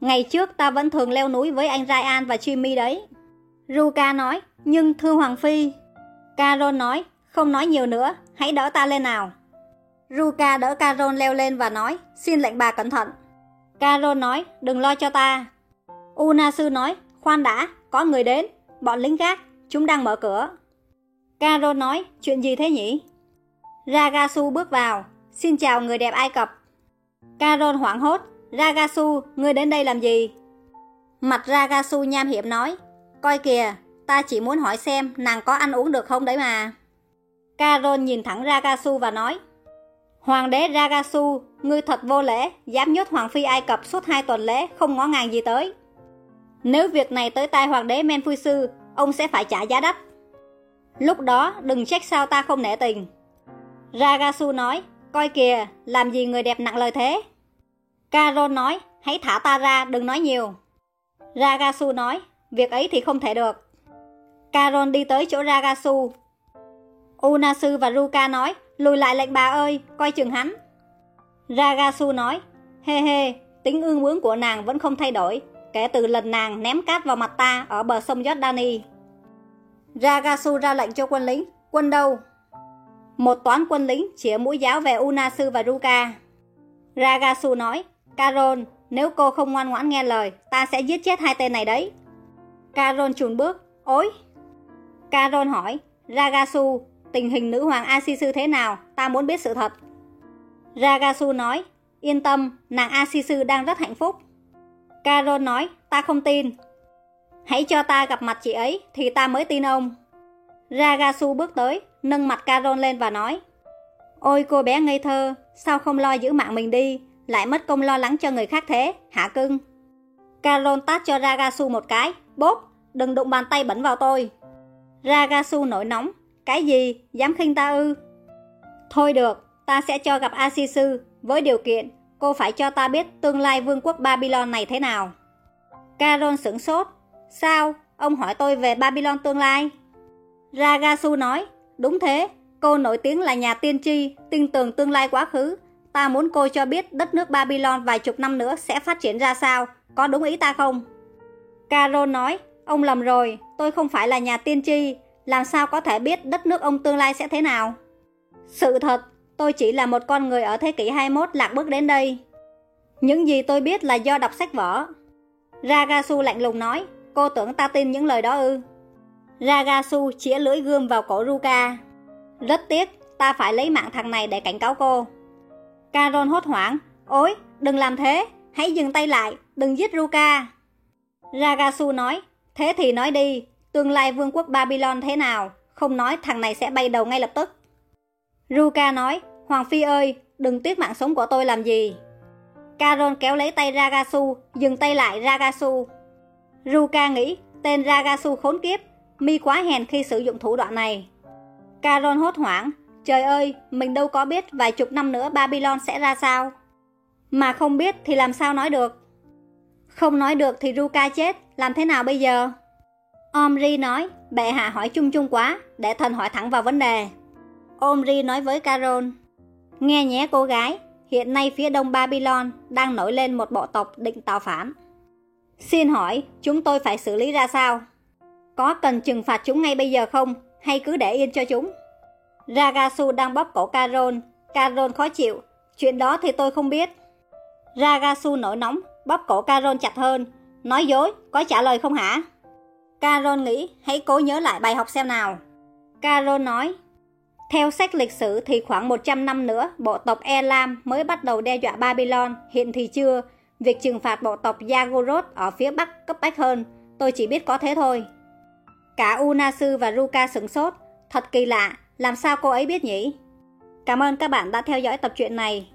Ngày trước ta vẫn thường leo núi với anh Ryan và Jimmy đấy. Ruka nói, nhưng thưa Hoàng Phi. Caron nói, không nói nhiều nữa, hãy đỡ ta lên nào. Ruka đỡ Caron leo lên và nói, xin lệnh bà cẩn thận. Caron nói, đừng lo cho ta. Unasu nói, khoan đã, có người đến, bọn lính gác, chúng đang mở cửa. Caron nói, chuyện gì thế nhỉ? Ragasu bước vào, xin chào người đẹp Ai Cập. Caron hoảng hốt, Ragasu, ngươi đến đây làm gì? Mặt Ragasu nham hiểm nói, coi kìa, ta chỉ muốn hỏi xem nàng có ăn uống được không đấy mà. Carol nhìn thẳng Ragasu và nói, Hoàng đế Ragasu, ngươi thật vô lễ, dám nhốt Hoàng phi Ai Cập suốt hai tuần lễ, không ngó ngàng gì tới. Nếu việc này tới tai Hoàng đế Menfuisu, ông sẽ phải trả giá đắt. Lúc đó, đừng trách sao ta không nể tình. Ragasu nói, coi kìa, làm gì người đẹp nặng lời thế? Carol nói, hãy thả ta ra, đừng nói nhiều. Ragasu nói, việc ấy thì không thể được. Carol đi tới chỗ Ragasu. Unasu và Ruka nói, lùi lại lệnh bà ơi, coi chừng hắn. Ragasu nói, hê hê, tính ương bướng của nàng vẫn không thay đổi, kể từ lần nàng ném cát vào mặt ta ở bờ sông Jordani. Ragasu ra lệnh cho quân lính, quân đâu? Một toán quân lính chĩa mũi giáo về Unasu và Ruka. Ragasu nói, Carol, nếu cô không ngoan ngoãn nghe lời, ta sẽ giết chết hai tên này đấy. Carol chùn bước, ối. Carol hỏi, Ragasu, tình hình nữ hoàng Asisu thế nào, ta muốn biết sự thật. Ragasu nói, yên tâm, nàng Asisu đang rất hạnh phúc. Carol nói, ta không tin. Hãy cho ta gặp mặt chị ấy, thì ta mới tin ông. Ragasu bước tới, nâng mặt Carol lên và nói, Ôi cô bé ngây thơ, sao không lo giữ mạng mình đi, lại mất công lo lắng cho người khác thế, hả cưng? Carol tát cho Ragasu một cái, bốp, đừng đụng bàn tay bẩn vào tôi. Ragasu nổi nóng, cái gì, dám khinh ta ư? Thôi được, ta sẽ cho gặp Asisu, với điều kiện cô phải cho ta biết tương lai vương quốc Babylon này thế nào. Caron sửng sốt, sao, ông hỏi tôi về Babylon tương lai? Ragasu nói, đúng thế, cô nổi tiếng là nhà tiên tri, tin tưởng tương lai quá khứ, ta muốn cô cho biết đất nước Babylon vài chục năm nữa sẽ phát triển ra sao, có đúng ý ta không? Caron nói, ông lầm rồi, tôi không phải là nhà tiên tri, làm sao có thể biết đất nước ông tương lai sẽ thế nào? Sự thật, tôi chỉ là một con người ở thế kỷ 21 lạc bước đến đây. Những gì tôi biết là do đọc sách vở. Ragasu lạnh lùng nói, cô tưởng ta tin những lời đó ư. Ragasu chĩa lưỡi gươm vào cổ Ruka. Rất tiếc, ta phải lấy mạng thằng này để cảnh cáo cô. Caron hốt hoảng, ôi, đừng làm thế, hãy dừng tay lại, đừng giết Ruka. Ragasu nói, thế thì nói đi, tương lai vương quốc Babylon thế nào, không nói thằng này sẽ bay đầu ngay lập tức. Ruka nói, Hoàng Phi ơi, đừng tiếc mạng sống của tôi làm gì. Caron kéo lấy tay Ragasu, dừng tay lại Ragasu. Ruka nghĩ, tên Ragasu khốn kiếp, mi quá hèn khi sử dụng thủ đoạn này. Caron hốt hoảng, trời ơi, mình đâu có biết vài chục năm nữa Babylon sẽ ra sao. Mà không biết thì làm sao nói được. Không nói được thì Ruka chết, làm thế nào bây giờ? Omri nói, bệ hạ hỏi chung chung quá, để thần hỏi thẳng vào vấn đề. Omri nói với Caron, nghe nhé cô gái, hiện nay phía đông Babylon đang nổi lên một bộ tộc định tạo phản. Xin hỏi, chúng tôi phải xử lý ra sao? Có cần trừng phạt chúng ngay bây giờ không, hay cứ để yên cho chúng? Ragasu đang bóp cổ Caron, Caron khó chịu, chuyện đó thì tôi không biết. Ragasu nổi nóng, bóp cổ Caron chặt hơn, nói dối, có trả lời không hả? carol nghĩ, hãy cố nhớ lại bài học xem nào. carol nói, theo sách lịch sử thì khoảng 100 năm nữa, bộ tộc Elam mới bắt đầu đe dọa Babylon, hiện thì chưa. Việc trừng phạt bộ tộc Yagoroth ở phía bắc cấp bách hơn, tôi chỉ biết có thế thôi. Cả Unasu và Ruka sửng sốt, thật kỳ lạ, làm sao cô ấy biết nhỉ? Cảm ơn các bạn đã theo dõi tập truyện này.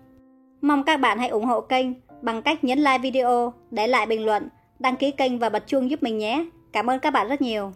Mong các bạn hãy ủng hộ kênh bằng cách nhấn like video, để lại bình luận, đăng ký kênh và bật chuông giúp mình nhé. Cảm ơn các bạn rất nhiều.